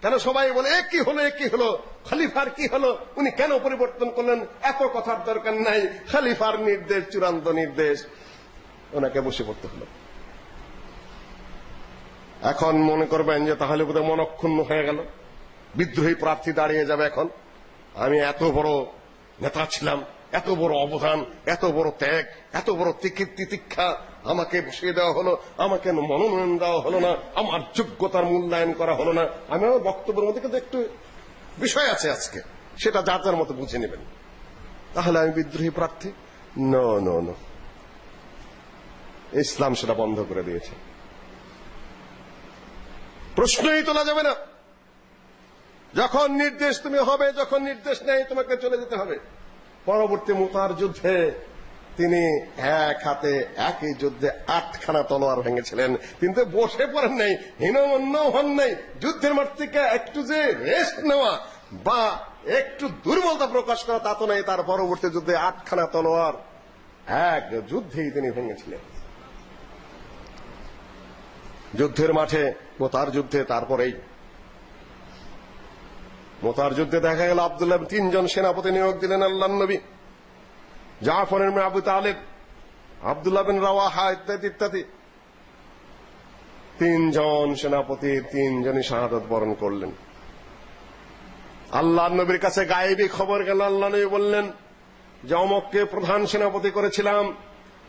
কেন সবাই বলে কি হলো কি হলো? খলিফার কি হলো? উনি কেন পরিবর্তন করলেন? এত কথার দরকার নাই। খলিফার নির্দেশ, চূড়ান্ত নির্দেশ। ওনাকে বসে পড়তে হলো। এখন মনে করবেন যে তাহলে বোধহয় মনক্ষুণ্ণ হয়ে গেল। বিদ্রোহী প্রার্থী দাঁড়িয়ে যাবে এখন। আমি এত বড় নেতা ছিলাম, এত বড় অবদান, এত বড় ত্যাগ, এত বড় তিতিক্ষা আমাকে বসিয়ে দেওয়া হলো, আমাকে মনোনয়ন দেওয়া হলো না, আমার যোগ্যতার মূল্যায়ন করা হলো না। আমি আমার বক্তব্যের মধ্যে কিন্তু একটু বিষয় আছে আজকে, সেটা যার যার মতো বুঝে নেবেন। তাহলে আমি বিদ্রোহী প্রার্থী? ন ন ন ইসলাম সেটা বন্ধ করে দিয়েছে। প্রশ্নই তোলা যাবে না। যখন নির্দেশ তুমি হবে, যখন নির্দেশ নেই, তোমাকে চলে যেতে হবে। পরবর্তী মুতার যুদ্ধে তিনি এক হাতে একই যুদ্ধে আটখানা তলোয়ার ভেঙেছিলেন। কিন্তু বসে পড়েন নাই, হীনমন্য হন নাই। যুদ্ধের মাঠ থেকে একটু যে রেস্ট নেওয়া বা একটু দুর্বলতা প্রকাশ করা, তা তো নাই। তার পরবর্তী যুদ্ধে আটখানা তলোয়ার এক যুদ্ধেই তিনি ভেঙেছিলেন। যুদ্ধের মাঠে মোতার যুদ্ধে, তারপরেই মোতার যুদ্ধে দেখা গেল আবদুল্লাহ। তিনজন সেনাপতি নিয়োগ দিলেন আল্লাহ নবী। জাফর ইবনে আবু তালেব, আব্দুল্লাহ বিন রাওয়াহা ইত্যাদি ইত্যাদি। তিনজন সেনাপতি, তিনজনই শাহাদত বরণ করলেন। আল্লাহ নবীর কাছে গায়েবী খবর গেল। আল্লাহ নবী বললেন যে অমককে প্রধান সেনাপতি করেছিলাম,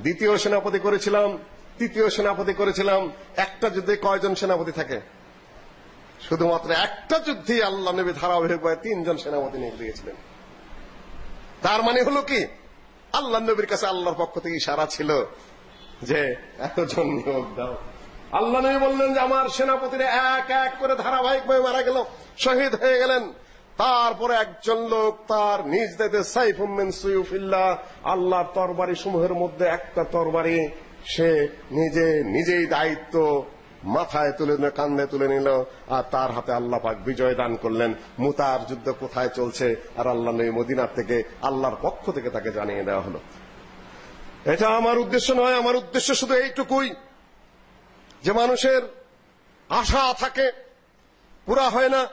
দ্বিতীয় সেনাপতি করেছিলাম, তৃতীয় সেনাপতি করেছিলাম। একটা যুদ্ধে কয়জন সেনাপতি থাকে? শুধুমাত্র একটা যুদ্ধে আল্লাহ নবী ধারাবাহিকভাবে তিনজন সেনাপতি নিয়োগ দিয়েছিলেন। তার মানে হলো কি? আল্লাহ নবীর কাছে আল্লাহর পক্ষ থেকে ইশারা ছিল যে, এতজন নিয়োগ দাও। আল্লাহ নবী বললেন যে, আমার সেনাপতিরা এক এক করে ধারাবাহিকভাবে মারা গেল, শহীদ হয়ে গেলেন। তারপরে একজন লোক তার নিজ দেশে সাইফুম মিন সুয়ুফিল্লাহ, আল্লাহর তরবারি সমূহের মধ্যে একটা তরবারি সে নিজে, নিজেই দায়িত্ব মাথায় তুলে নিল কান্দে তুলে নিল, আর তার হাতে আল্লাহ পাক বিজয় দান করলেন। মুতার যুদ্ধ কোথায় চলছে? আর আল্লাহ নবী মদিনার থেকে আল্লাহর পক্ষ থেকে তাকে জানিয়ে দেওয়া হলো। এটা আমার উদ্দেশ্য নয়, আমার উদ্দেশ্য শুধু এইটুকুই। যে মানুষের আশা থাকে, পুরা হয় না,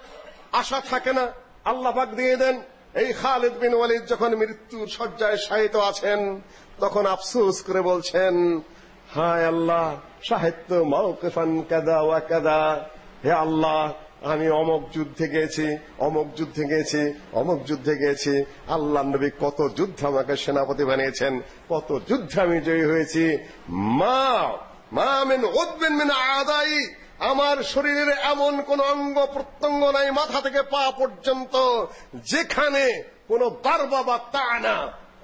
আশা থাকে না, আল্লাহ পাক দিয়ে দেন। এই খালিদ বিন ওয়ালিদ যখন মৃত্যুর শয্যায় শায়িত আছেন, তখন আফসোস করে বলছেন, হায় আল্লাহ সাহিত্য মাওকিফান কাদা ওয়া কাদা। হে আল্লাহ, আমি অমক যুদ্ধে গেছি অমক যুদ্ধে গেছি অমক যুদ্ধে গেছি। আল্লাহ নবী কত যুদ্ধ আমাকে সেনাপতি বানিয়েছেন, কত যুদ্ধে আমি জয়ী হয়েছি। মা মা মিন উদ্বিন মিন আদাই। আমার শরীরের এমন কোন অঙ্গ প্রত্যঙ্গ নাই মাথা থেকে পা পর্যন্ত, যেখানে কোন দারবা বা তানা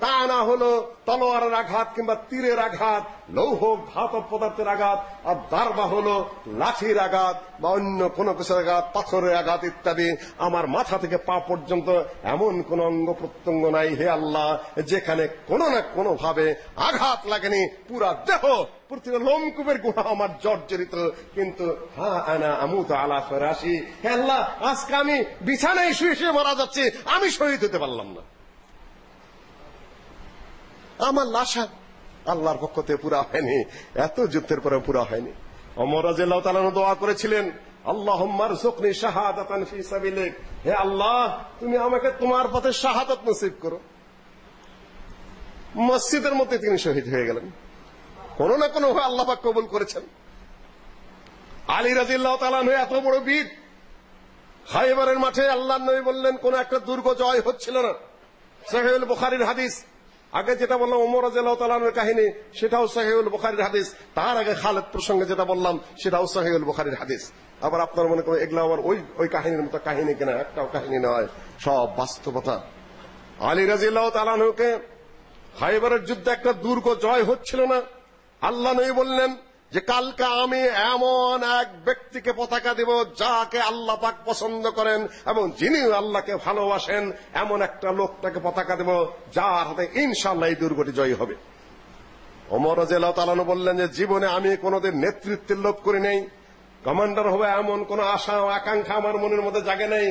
তানা হলো তলোয়ারের আঘাত কিংবা তীরের আঘাত, লৌহ ধাতব পদার্থের আঘাত, আর দারবা হলো লাঠির আঘাত বা অন্য কোনো কিছুর আঘাত, পাথরের আঘাত ইত্যাদি। আমার মাথা থেকে পা পর্যন্ত এমন কোন অঙ্গ প্রত্যঙ্গ নাই, হে আল্লাহ, যেখানে কোনো না কোনো ভাবে আঘাত লাগেনি। পুরা দেহ, প্রতিটা লোমকূপের গুণা আমার জর্জরিত। কিন্তু হা আনা আমুত আলা ফরাসি হে আল্লাহ, আজকে আমি বিছানায় শুয়ে শুয়ে মারা যাচ্ছি, আমি শহীদ হতে পারলাম না। আমার লাশা আল্লাহর পক্ষ থেকে পুরা হয়নি। এত যুদ্ধের পরে পুরা হয়নি। অমর রাদিয়াল্লাহু তাআলা দোয়া করেছিলেন, আল্লাহুম্মা রযুকনি শাহাদাতান ফি সাবিলিক। হে আল্লাহ, তুমি আমাকে তোমার পথে শাহাদাত নসিব করো। মসজিদের মধ্যে তিনি শহীদ হয়ে গেলেন। কোন না কোন আল্লাহ পাক কবুল করেছেন। আলী রাদিয়াল্লাহু তাআলা এত বড় বীর। খাইবারের মাঠে আল্লাহর নবী বললেন, কোন একটা দুর্গ জয় হচ্ছিল না। সহিহুল বুখারীর হাদিস। আগে যেটা বললাম ওমর রাদিয়াল্লাহু তাআলার কাহিনী, সেটাও সহিহুল বুখারীর হাদিস। তার আগে খালেদ প্রসঙ্গে যেটা বললাম, সেটাও সহিহুল বুখারীর হাদিস। আবার আপনার মনে করেন এগুলো আমার ওই ওই কাহিনীর মতো কাহিনী কিনা, একটাও কাহিনী নয়, সব বাস্তবতা। আলী রাদিয়াল্লাহু তাআলাকে খাইবারের যুদ্ধে একটা দুর্গ জয় হচ্ছিল না। আল্লাহ নবী বললেন যে কালকে আমি এমন এক ব্যক্তিকে পতাকা দেব যাকে আল্লাহ পাক পছন্দ করেন এবং যিনি আল্লাহকে ভালোবাসেন, এমন একটা লোকটাকে পতাকা দেব যার হাতে ইনশাআল্লাহ এই দুর্গটি জয়ী হবে। ওমর রাদিয়াল্লাহু তাআলা বললেন যে, জীবনে আমি কোনোদিন নেতৃত্বের লোভ করি নাই, কমান্ডার হবে এমন কোন আশা আকাঙ্ক্ষা আমার মনের মধ্যে জাগে নাই,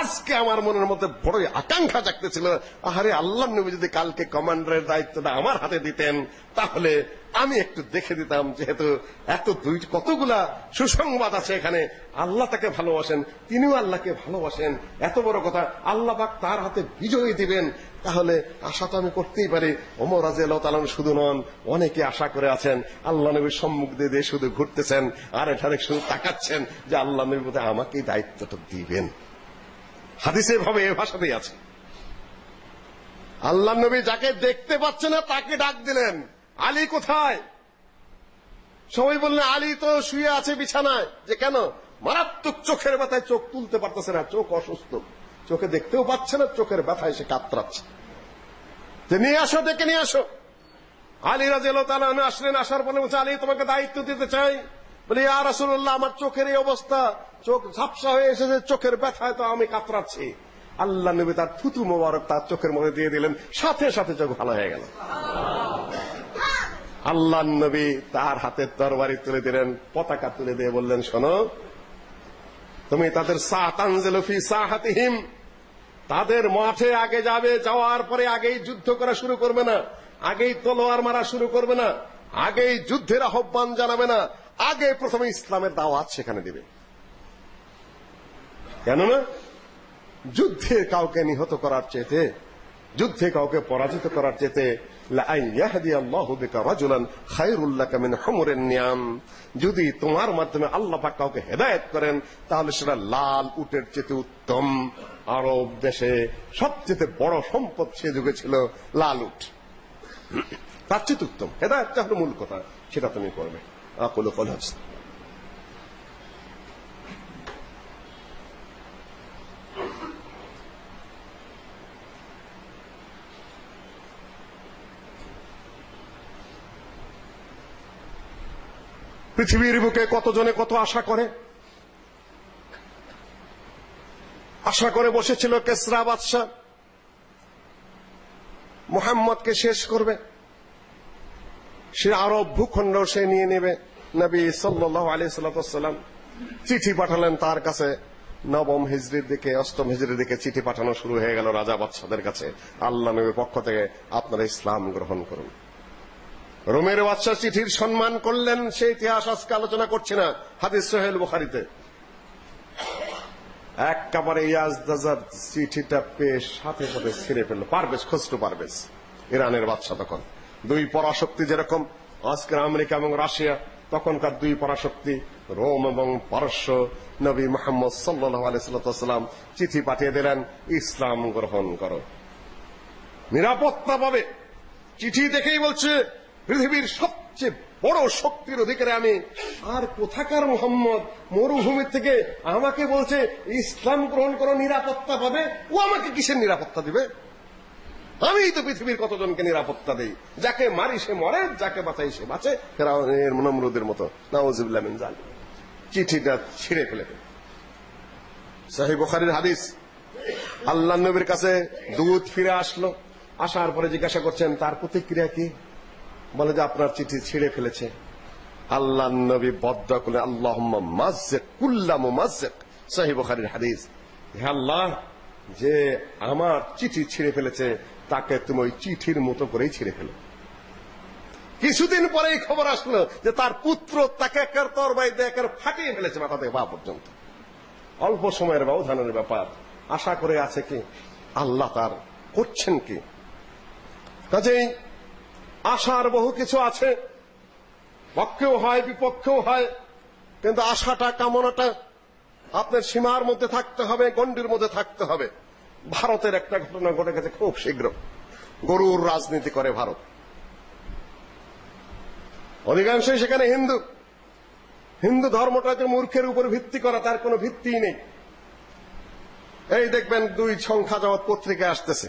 আজকে আমার মনের মধ্যে বড়ই আকাঙ্ক্ষা জাগতেছিল। আহারে আল্লাহ নবী যদি কালকে কমান্ডারের দায়িত্বটা আমার হাতে দিতেন, তাহলে আমি একটু দেখে দিতাম যেহেতু এত দুই, কতগুলা সুসংবাদ আছে এখানে। আল্লাহ তাকে ভালোবাসেন, তিনিও আল্লাহকে ভালোবাসেন। এত বড় কথা, আল্লাহ পাক তার হাতে বিজয় দিবেন। তাহলে আশা তো আমি করতেই পারি। ওমর রাজিয়াল্লাহু তাআলা শুধু নন, অনেকে আশা করে আছেন, আল্লাহ নবীর সম্মুখ দিয়ে শুধু ঘুরতেছেন, আর এখানে শুধু তাকাচ্ছেন যে আল্লাহ নবী বোধহয় আমাকেই দায়িত্বটা দিবেন। হাদিসের ভাবে এ ভাষাতেই আছে। আল্লাহ নবী যাকে দেখতে পাচ্ছে না, তাকে ডাক দিলেন। আলী কোথায়? সবাই বললেন আলী তো শুয়ে আছে বিছানায়। যে কেন? মারাত্মক চোখের ব্যথায় চোখ তুলতে পারতেছে না, চোখ অসুস্থ। চোখে দেখতেও পাচ্ছে না, চোখের ব্যথায় সে কাতরাচ্ছে। যে নিয়ে আসো, ডেকে নিয়ে আসো। আলী রাজিয়াল্লাহু তাআলা আসলেন, আসার পরে বলছে, আলী, তোমাকে দায়িত্ব দিতে চাই। বলে, ইয়া রাসূলুল্লাহ, আমার চোখের এই অবস্থা, চোখ ঝাপসা হয়ে এসেছে, চোখের ব্যথায় তো আমি কাতরাচ্ছি। আল্লাহ নবী তার থুতু মোবারক তার চোখের মধ্যে দিয়ে দিলেন, সাথে সাথে চোখ ভালো হয়ে গেল। আল্লাহ নবী তার হাতে তরবারি তুলে দিলেন, পতাকা তুলে দিয়ে বললেন, শোনো, তুমি তাদের সাতানজিলু ফি সাহাতিহিম, তাদের মাঠে আগে যাবে, যাওয়ার পরে আগেই যুদ্ধ করা শুরু করবে না, আগেই তলোয়ার মারা শুরু করবে না, আগেই যুদ্ধের আহ্বান জানাবে না, আগে প্রথমে ইসলামের দাওয়াত সেখানে দিবে। কেননা, যুদ্ধে কাউকে নিহত করার চেতে যুদ্ধে কাউকে পরাজিত করার চেতে যদি তোমার মাধ্যমে আল্লাহ পাক কাউকে হেদায়ত করেন, তাহলে সেটা লাল উটের চেতে উত্তম। আরব দেশে সবচেয়ে বড় সম্পদ সে যুগে ছিল লাল উট। তার চেয়ে উত্তম। হেদায়তটা হলো মূল কথা, সেটা তুমি করবে। আকুল কলহাজ পৃথিবীর বুকে কতজনে কত আশা করে? আশা করে বসেছিল কেসরা বাদশাহ। মোহাম্মদকে শেষ করবে। সে আরব ভূখণ্ড সে নিয়ে নেবে। নবী সাল্লাল্লাহু আলাইহি সাল্লাম চিঠি পাঠালেন তার কাছে। নবম হিজরির দিকে, অষ্টম হিজরির দিকে চিঠি পাঠানো শুরু হয়ে গেল রাজা বাদশাদের কাছে। আল্লাহ নবীর পক্ষ থেকে আপনারা ইসলাম গ্রহণ করুন। রোমের বাদশাহ চিঠির সম্মান করলেন সেই ইতিহাস আজকে আলোচনা করছি না, হাদিস সোহেল বুখারিতে। এক কাপড়ে ইয়াজদাজার চিঠিটা পেয়ে সাথে সাথে ছিঁড়ে ফেলল। পারবেশ খসরু পারবেশ ইরানের বাদশা তখন। দুই পরাশক্তি যেরকম আজকের আমেরিকা এবং রাশিয়া, তখনকার দুই পরাশক্তি, রোম এবং পারস্য, নবী মোহাম্মদ সাল্লাহ আলাইসাল্লাম চিঠি পাঠিয়ে দিলেন, ইসলাম গ্রহণ করো। নিরাপত্তা পাবে। চিঠি দেখেই বলছে পৃথিবীর সবচেয়ে বড় শক্তির অধিকারে আমি, আর কোথাকার মোহাম্মদ? মরুভূমি থেকে আমাকে বলছে, ইসলাম গ্রহণ করো, নিরাপত্তা পাবে। ও আমাকে কিসের নিরাপত্তা দিবে? আমি তো পৃথিবীর কতজনকে নিরাপত্তা দেই? যাকে মারি সে মরে, যাকে বাঁচাই সে বাঁচে। ফেরাউনের নমরুদের মতো। নাউজুবিল্লাহ চিঠিটা ছিঁড়ে ফেলে বুখারীর হাদিস। আল্লাহ নবীর কাছে দূত ফিরে আসলো। আসার পরে জিজ্ঞাসা করছেন, তার প্রতিক্রিয়া কি? বলে যে আপনার চিঠি ছিঁড়ে ফেলেছে। আল্লাহ নবী বদ্ধ করলেন আল্লাহুম্মা মাজ্জিক, কুল্লা মুমাজ্জিক সহিহ বুখারীর হাদিস। হে আল্লাহ, যে আমার চিঠি ছিঁড়ে ফেলেছে, তাকে তুমি ওই চিঠির মতো করেই ছিঁড়ে ফেলো। কিছুদিন পরে এই খবর আসলো যে তার পুত্র তাকে একের তরবাই দিয়ে একের ফাটিয়ে ফেলেছে মাথা থেকে পা পর্যন্ত। অল্প সময়ের ব্যবধানের ব্যাপার। আশা করে আছে কি? আল্লাহ তার করছেন কি? কাজেই আশার বহু কিছু আছে। পক্ষেও হয়, বিপক্ষেও হয়। কিন্তু আশাটা, কামনাটা আপনার সীমার মধ্যে থাকতে হবে, গণ্ডির মধ্যে থাকতে হবে। ভারতের একটা ঘটনা ঘটে গেছে খুব শীঘ্র। গরুর রাজনীতি করে ভারত। অধিকাংশই সেখানে হিন্দু। হিন্দু ধর্মটাকে মূর্খের উপর ভিত্তি করা, তার কোনো ভিত্তিই নেই। এই দেখবেন দুই সংখ্যা জগৎ পত্রিকা আসতেছে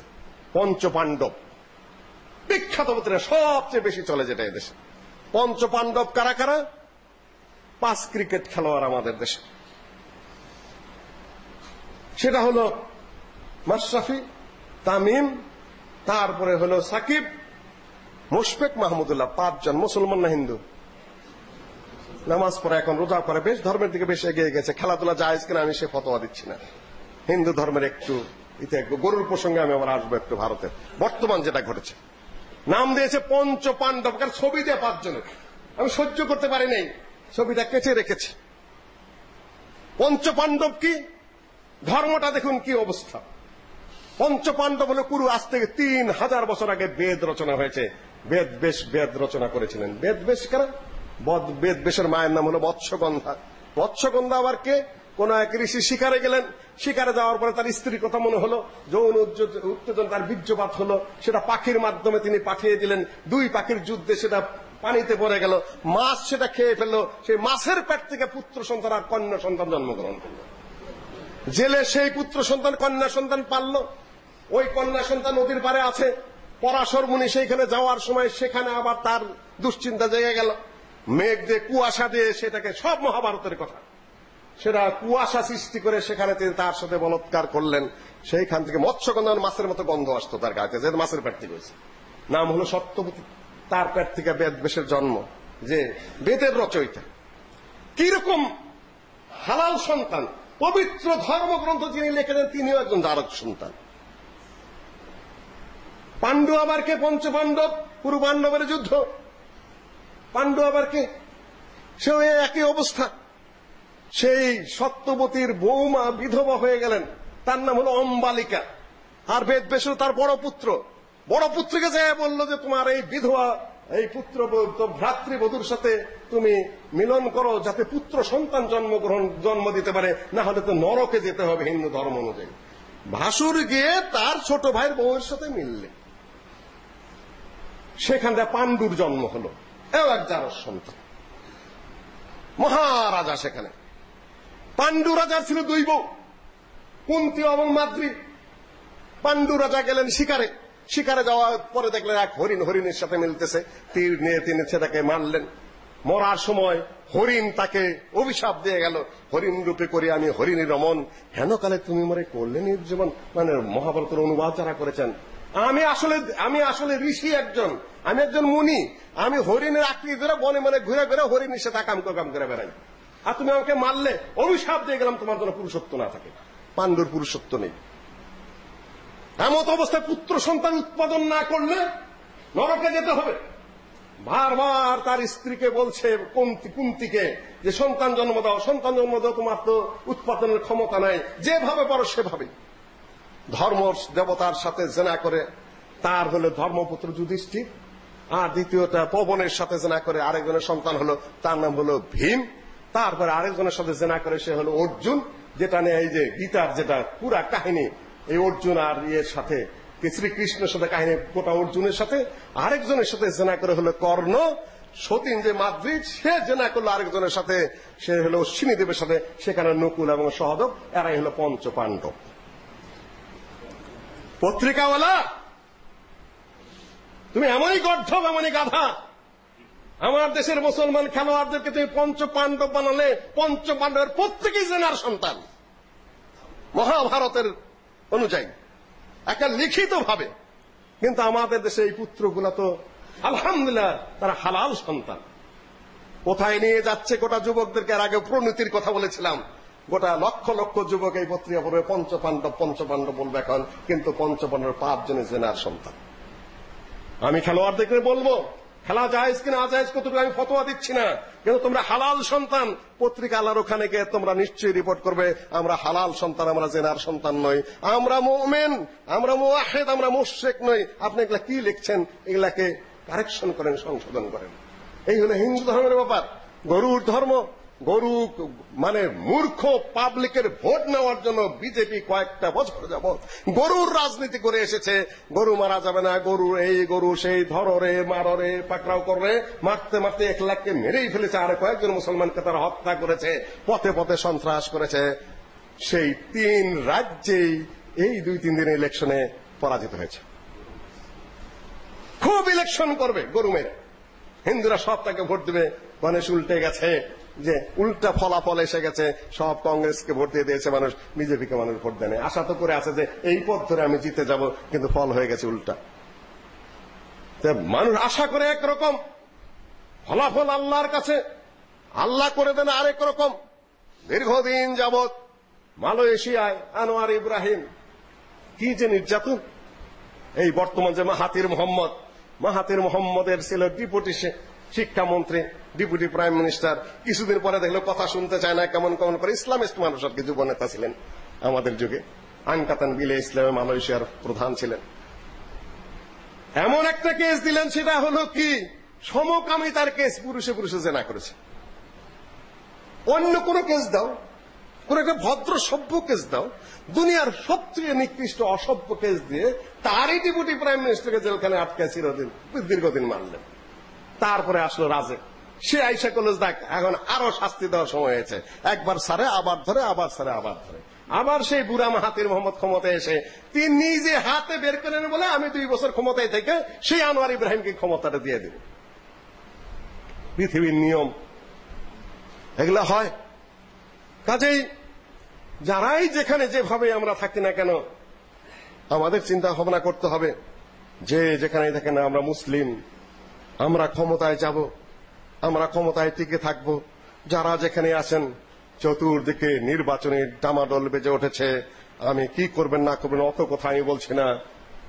পঞ্চ পাণ্ডব বিখ্যাত পত্রিকা সবচেয়ে বেশি চলে যেটা এদেশে পঞ্চ পাণ্ডব কারা কারা? পাঁচ ক্রিকেট খেলোয়াড় আমাদের দেশে। সেটা হলো মাশরাফি, তামিম, তারপরে হলো সাকিব, মুশফিক মাহমুদুল্লাহ, পাঁচজন মুসলমান না হিন্দু। নামাজ পড়ে এখন রোজা করে বেশ ধর্মের দিকে বেশ এগিয়ে গেছে। খেলাধুলা জায়েজ কিনা আমি সে ফতোয়া দিচ্ছি না। হিন্দু ধর্মের একটু ইতে, গরুর প্রসঙ্গে আমি আবার আসব একটু ভারতের। বর্তমান যেটা ঘটেছে। নাম দিয়েছে পঞ্চ পাণ্ডব কারণ ছবি দিয়ে পাঁচজনের। আমি সহ্য করতে পারি নাই, ছবিটা কেটে রেখেছে। পঞ্চ পাণ্ডব কি? ধর্মটা দেখুন কি অবস্থা। পঞ্চ পাণ্ডব হলো কুরু, আজ থেকে তিন হাজার বছর আগে বেদ রচনা হয়েছে। বেদ বেশ বেদ রচনা করেছিলেন। বেদ বেশ কারা বেদ বেশের মায়ের নাম হলো বৎসগন্ধা বৎসগন্ধা আবার কে? কোন এক ঋষি শিকারে গেলেন। শিকারে যাওয়ার পরে তার স্ত্রীর কথা মনে হলো। যৌন উত্তেজন তার বীর্যপাত হলো। সেটা পাখির মাধ্যমে তিনি পাঠিয়ে দিলেন। দুই পাখির যুদ্ধে সেটা পানিতে পড়ে গেল। মাছ সেটা খেয়ে ফেলল। সেই মাছের পেট থেকে পুত্র সন্তান আর কন্যা সন্তান জন্মগ্রহণ করল। জেলে সেই পুত্র সন্তান, কন্যা সন্তান পালল। ওই কন্যা সন্তান নদীর পারে আছে। পরাশর মুনি সেইখানে যাওয়ার সময় সেখানে আবার তার দুশ্চিন্তা জেগে গেল। মেঘ দিয়ে কুয়াশা দিয়ে সেটাকে সব মহাভারতের কথা। সেটা কুয়াশা সৃষ্টি করে সেখানে তিনি তার সাথে বলৎকার করলেন। সেইখান থেকে মৎস্যগন্ধার মাছের মতো গন্ধ আসতো তার গায়ে, যে মাছের পেট থেকে হয়েছে। নাম হলো সত্যপতি তার পেট থেকে বেদ বেশের জন্ম। যে বেদের রচয়িতা কীরকম হালাল সন্তান, পবিত্র ধর্মগ্রন্থ যিনি লিখেছেন, তিনিও একজন দ্বারক সন্তান। পাণ্ডু আবার কে? পঞ্চ পাণ্ডব পুরু পাণ্ডবের যুদ্ধ। পাণ্ডু আবার কে? সেও একই অবস্থা। সেই সত্যবতীর বৌমা বিধবা হয়ে গেলেন। তার নাম হলো অম্বালিকা। আর বেদ বেশ তার বড় পুত্র। বড় পুত্রকে যায় বলল যে তোমার এই বিধবা, এই পুত্র ভ্রাতৃবধূর সাথে তুমি মিলন করো যাতে পুত্র সন্তান জন্মগ্রহণ জন্ম দিতে পারে, না হলে তো নরকে যেতে হবে হিন্দু ধর্ম অনুযায়ী। ভাসুর গিয়ে তার ছোট ভাইয়ের বউয়ের সাথে মিললে। সেখান থেকে পাণ্ডুর জন্ম হলো। এও এক যার সন্তান। মহারাজা সেখানে। পাণ্ডু রাজার ছিল দুই বউ, কুন্তি এবং মাদ্রি। পাণ্ডু রাজা গেলেন শিকারে। শিকারে যাওয়ার পরে দেখলেন এক হরিণ, হরিণের সাথে মিলতেছে। তীর নিয়ে তিনি সেটাকে মারলেন। মরার সময় হরিণ তাকে অভিশাপ দিয়ে গেল। হরিণ রূপে করে আমি হরিণী রমন হেন কালে তুমি মরে করলে নির্জীবন? মানে মহাভারতের অনুবাদ যারা করেছেন। আমি আসলে আমি আসলে ঋষি একজন, আমি একজন মুনি। আমি হরিণের আকৃতি ধরে বনে মনে ঘুরে ঘুরে হরিণের সাথে কাম কাম করে বেড়াই। আর তুমি আমাকে মারলে, অভিশাপ দিয়ে গেলাম, তোমার জন্য পুরুষত্ব না থাকে। পাণ্ডুর পুরুষত্ব নেই। এমত অবস্থায় পুত্র সন্তান উৎপাদন না করলে নরকে যেতে হবে। বারবার তার স্ত্রীকে বলছে, কুন্তি, কুন্তিকে, যে সন্তান জন্ম দাও, সন্তান জন্ম দাও, তোমার তো উৎপাদনের ক্ষমতা নাই। যেভাবে পারো সেভাবে। ধর্ম দেবতার সাথে জেনা করে, তার হলো ধর্মপুত্র যুধিষ্ঠির। আর দ্বিতীয়টা পবনের সাথে জেনা করে, আরেকজনের সন্তান হলো, তার নাম হলো ভীম। তারপরে আরেকজনের সাথে জেনা করে, সে হলো অর্জুন, যেটা নিয়ে এই যে গীতার যেটা পুরা কাহিনী, এই অর্জুন আর ইয়ের সাথে শ্রীকৃষ্ণের সাথে কাহিনী, গোটা অর্জুনের সাথে, আরেকজনের সাথে জেনা করে হলো কর্ণ, সতীন যে মাদ্রিদ, সে জেনা করল আরেকজনের সাথে, সে হলো অশ্বিনী দেবের সাথে, সেখানে নকুল এবং সহদেব, এরাই হলো পঞ্চ পাণ্ডব পত্রিকাওয়ালা, তুমি এমনই গর্ধব, এমনই গাধা আমার দেশের মুসলমান খেলোয়াড়দেরকে তুমি পঞ্চ পাণ্ডব বানালে পঞ্চ পাণ্ডবের প্রত্যেকেই জেনার সন্তান। মহাভারতের অনুযায়ী। একটা লিখিত ভাবে কিন্তু আমাদের দেশে এই পুত্রগুলা তো, আলহামদুলিল্লাহ, তারা হালাল সন্তান। কোথায় নিয়ে যাচ্ছে গোটা যুবকদেরকে? আর আগে প্রণীতির কথা বলেছিলাম। গোটা লক্ষ লক্ষ যুবক এই পত্রিকা পড়বে, পঞ্চপাণ্ডব পঞ্চপাণ্ডব বলবে এখন, কিন্তু পঞ্চপাণ্ডব পাঁচজনের জেনার সন্তান। আমি খেলোয়াড়দেরকে বলব খেলা জায়েজ কিনা আজায়েজ কতটুকু আমি ফতোয়া দিচ্ছি না। কিন্তু তোমরা হালাল সন্তান, পত্রিকা আল্লাহর ওখানে গিয়ে তোমরা নিশ্চয়ই রিপোর্ট করবে, আমরা হালাল সন্তান, আমরা জেনার সন্তান নই। আমরা মুমিন, আমরা মুওয়াহিদ, আমরা মুশরিক নই। আপনি এগুলা কি লিখছেন? এগুলাকে কারেকশন করেন, সংশোধন করেন। এই হলো হিন্দু ধর্মের ব্যাপার। গরুর ধর্ম গরু মানে মূর্খ পাবলিকের ভোট নেওয়ার জন্য বিজেপি কয়েকটা বছর যাব গরুর রাজনীতি করে এসেছে। গরু মারা যাবে না, গরু এই, গরু সেই ধররে মাররে পাকড়াও করে মারতে মারতে এক লাখকে মেরেই ফেলেছে আর কয়েকজন মুসলমানকে তারা হত্যা করেছে, পথে পথে সন্ত্রাস করেছে। সেই তিন রাজ্যেই এই দুই, তিন দিনের ইলেকশনে পরাজিত হয়েছে। খুব ইলেকশন করবে গরু মেরে হিন্দুরা সব তাকে ভোট দেবে। মানুষ উল্টে গেছে যে উল্টা ফলাফল এসে গেছে। সব কংগ্রেসকে ভোট দিয়ে দিয়েছে মানুষ, বিজেপিকে মানুষ ভোট দেয় আশা তো করে আছে যে এই পথ ধরে আমি জিতে যাব, কিন্তু ফল হয়ে গেছে উল্টা। মানুষ আশা করে একরকম। ফলাফল আল্লাহর কাছে। আল্লাহ করে দেন আরেক রকম। দীর্ঘদিন যাবৎ মালয়েশিয়ায় আনোয়ার ইব্রাহিম। কি যে নির্যাতন। এই বর্তমান যে মাহাতির মোহাম্মদ। মাহাতির মোহাম্মদের ছিল ডিপুটি শিক্ষামন্ত্রী, ডিপুটি প্রাইম মিনিস্টার। কিছুদিন পরে দেখল কথা শুনতে চায় না, কেমন কেমন করে ইসলামিস্ট মানুষ আর কি যুব নেতা ছিলেন আমাদের যুগে। আনকাতান বিলে ইসলামে মালয়েশিয়ার প্রধান ছিলেন। এমন একটা কেস দিলেন, সেটা হলো কি? সমকামিতার কেস পুরুষে পুরুষে জেনা করেছে। অন্য কোন কেস দাও, কোন একটা ভদ্র সভ্য কেস দাও দুনিয়ার সবচেয়ে নিকৃষ্ট অসভ্য কেস দিয়ে তারই ডিপুটি প্রাইম মিনিস্টারকে জেলখানে আটকায় চিরদিন দীর্ঘদিন মানলেন তারপরে আসলো রাজে। সে আইসা কলেজ দেখ, এখন আরও শাস্তি দেওয়ার সময় হয়েছে। একবার সারে, আবার ধরে, আবার সারে, আবার ধরে। আবার সেই বুড়া মাহাতির মোহাম্মদ ক্ষমতায় এসে তিনি নিজে হাতে বের করেন বলে আমি দুই বছর ক্ষমতায় থেকে সেই আনোয়ার ইব্রাহিমকে ক্ষমতাটা দিয়ে দেব পৃথিবীর নিয়ম এগুলা হয়। কাজেই যারাই যেখানে যেভাবে আমরা থাকি না কেন, আমাদের চিন্তা ভাবনা করতে হবে, যে যেখানে না আমরা মুসলিম, আমরা ক্ষমতায় যাব, আমরা ক্ষমতায় টিকে থাকব। যারা যেখানে আছেন, চতুর্দিকে নির্বাচনের ডামাডোল বেজে উঠেছে, আমি কি করবেন না করবেন, অত কথা আমি বলছি না।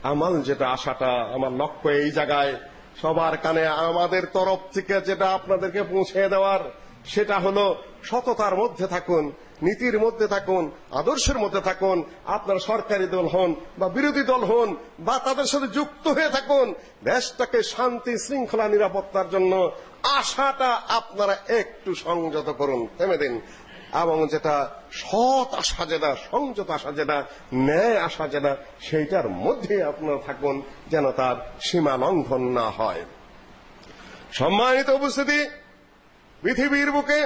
আমার যেটা আশাটা, আমার লক্ষ্য এই জায়গায়, সবার কানে আমাদের তরফ থেকে যেটা আপনাদেরকে পৌঁছে দেওয়ার সেটা হলো সততার মধ্যে থাকুন, নীতির মধ্যে থাকুন, আদর্শের মধ্যে থাকুন, আপনার সরকারি দল হন বা বিরোধী দল হন বা তাদের সাথে যুক্ত হয়ে থাকুন, দেশটাকে শান্তি, শৃঙ্খলা, নিরাপত্তার জন্য আশাটা আপনারা একটু সংযত করুন, থেমে দিন। এবং যেটা সৎ আশা যেটা, সংযত আশা যেটা, ন্যায় আশা যেটা, সেইটার মধ্যে আপনারা থাকুন যেন তার সীমা লঙ্ঘন না হয়। সম্মানিত উপস্থিতি পৃথিবীর বুকে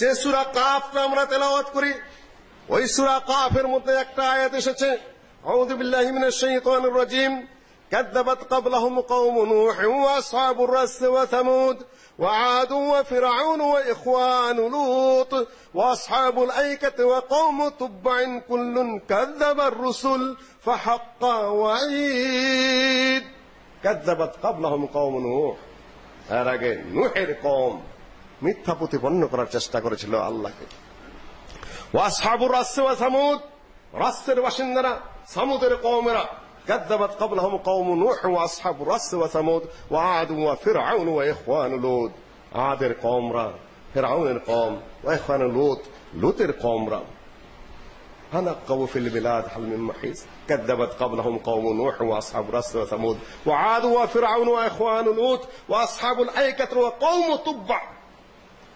যে সুরা কাফটা আমরা তেলাওয়াত করি ওই সুরা কাফের মধ্যে একটা আয়াত এসেছে আউযু বিল্লাহি মিনাশ শাইতানির রাজিম كذبت قبلهم قوم نوح واصحاب الرس وثمود وعاد وفرعون واخوان لوط واصحاب الايكه وقوم تبع كل كذب الرسل فحق وعيد كذبت قبلهم قوم نوح তার আগে নুহের কম মিথ্যা প্রতিপন্ন করার চেষ্টা করেছিল আল্লাহকে। ওয়াসহাবুর রাসস ওয়া সামুদ, রাসসের বাসিন্দারা, সামুদের কওমেরা كذبت قبلهم قوم ফের আউন الرس وثمود وعاد আদের واخوان لوط عادের কওমরা, ফিরআউনের কওম, ওয়া ইখওয়ানুল লূত, লূতের কওমরা। فنقبوا في البلاد هل من محيص كذبت قبلهم قوم نوح واصحاب الرس وثمود وعاد وفرعون واخوان لوط واصحاب الايكه وقوم تبع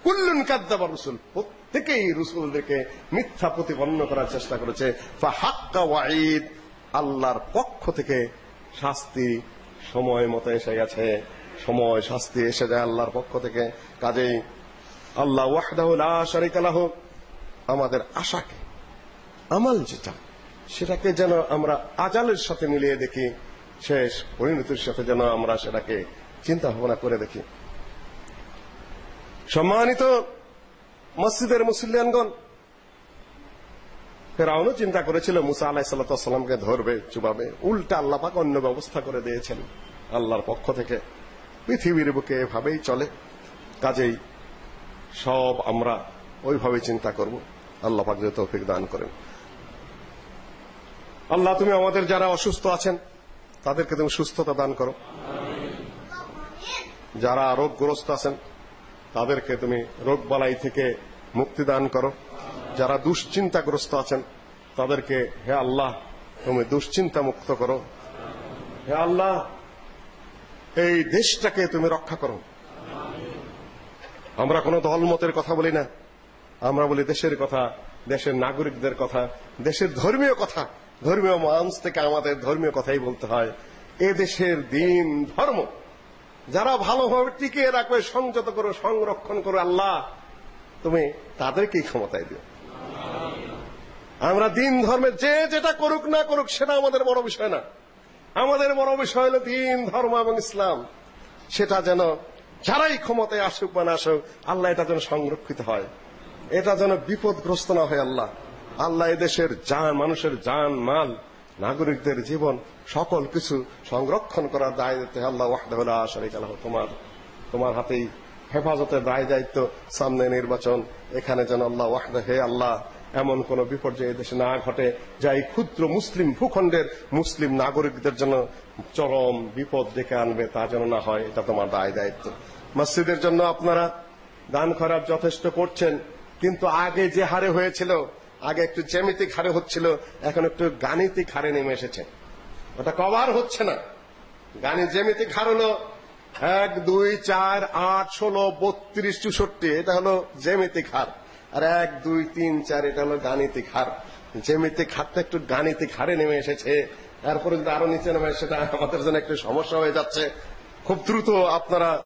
কুল্লুন কাদ্দাবা রসুল প্রত্যেকেই রসুলদেরকে মিথ্যা প্রতিপন্ন করার চেষ্টা করেছে ফাহাক্কা ওয়াঈদ আল্লাহর পক্ষ থেকে শাস্তি সময় মতো এসে গেছে সময় শাস্তি এসে যায় আল্লাহর পক্ষ থেকে কাজেই আল্লাহ ওয়াহদাহু লা শারিকা লাহু আমাদের আশাকে আমাল যেটা, সেটাকে যেন আমরা আজালের সাথে মিলিয়ে দেখি, শেষ পরিণতির সাথে যেন আমরা সেটাকে চিন্তা ভাবনা করে দেখি। সম্মানিত মসজিদের মুসলিয়ানগণ ফেরাউনও চিন্তা করেছিল মুসা আলাহ আলাহিসাল্লামকে ধরবে, চুবাবে, উল্টা আল্লাহ পাক অন্য ব্যবস্থা করে দিয়েছেন আল্লাহর পক্ষ থেকে। পৃথিবীর বুকে এভাবেই চলে, কাজেই সব আমরা ওইভাবে চিন্তা করব। আল্লাহ পাক যে তৌফিক দান করেন। আল্লাহ, তুমি আমাদের যারা অসুস্থ আছেন, তাদেরকে তুমি সুস্থতা দান করো। যারা রোগগ্রস্ত আছেন, তাদেরকে তুমি রোগ বালাই থেকে মুক্তি দান করো। যারা দুশ্চিন্তাগ্রস্ত আছেন, তাদেরকে হে আল্লাহ, তুমি দুশ্চিন্তা মুক্ত করো। হে আল্লাহ, এই দেশটাকে তুমি রক্ষা করো। আমরা কোনো দলমতের কথা বলি না। আমরা বলি দেশের কথা, দেশের নাগরিকদের কথা, দেশের ধর্মীয় কথা। ধর্মীয় মানুষ থেকে আমাদের ধর্মীয় কথাই বলতে হয়। এ দেশের দিন ধর্ম। যারা ভালোভাবে টিকিয়ে রাখবে, সংযত করো, সংরক্ষণ করো আল্লাহ, তুমি তাদেরকেই ক্ষমতায় দিও। আমরা দিন ধর্মে যে যেটা করুক না করুক, সেটা আমাদের বড় বিষয় না। আমাদের বড় বিষয় হলো দিন, ধর্ম এবং ইসলাম। সেটা যেন যারাই ক্ষমতায় আসুক বা না আসুক, আল্লাহ এটা যেন সংরক্ষিত হয়। এটা যেন বিপদগ্রস্ত না হয় আল্লাহ। আল্লাহ এদেশের জান, মানুষের জান, মাল, নাগরিকদের জীবন, সকল কিছু সংরক্ষণ করার দায় দিতে আল্লাহ ওয়াহদাহু লা শারীকা লাহু। তোমার তোমার হাতেই হেফাজতের দায় দায়িত্ব সামনে নির্বাচন। এখানে যেন আল্লাহ ওয়াহদা, হে আল্লাহ, এমন কোন বিপর্যয় দেশে না ঘটে যা এই ক্ষুদ্র মুসলিম ভূখণ্ডের মুসলিম নাগরিকদের জন্য চরম বিপদ ডেকে আনবে, তা যেন না হয়, এটা তোমার দায় দায়িত্ব। মসজিদের জন্য আপনারা দান খরাব যথেষ্ট করছেন, কিন্তু আগে যে হারে হয়েছিল আগে একটু জ্যামিতিক হারে হচ্ছিল, এখন একটু গাণিতিক হারে নেমে এসেছে। ওটা কভার হচ্ছে না। গানি জ্যামিতিক হার হলো এক, দুই, চার, আট, ষোলো, বত্রিশ, চৌষট্টি, এটা হলো জ্যামিতিক হার। আর এক, দুই, তিন, চার, এটা হলো গাণিতিক হার। জ্যামিতিক হারটা একটু গাণিতিক হারে নেমে এসেছে। তারপরে যদি আরও নিচে নেমে সেটা আমাদের জন্য একটু সমস্যা হয়ে যাচ্ছে। খুব দ্রুত আপনারা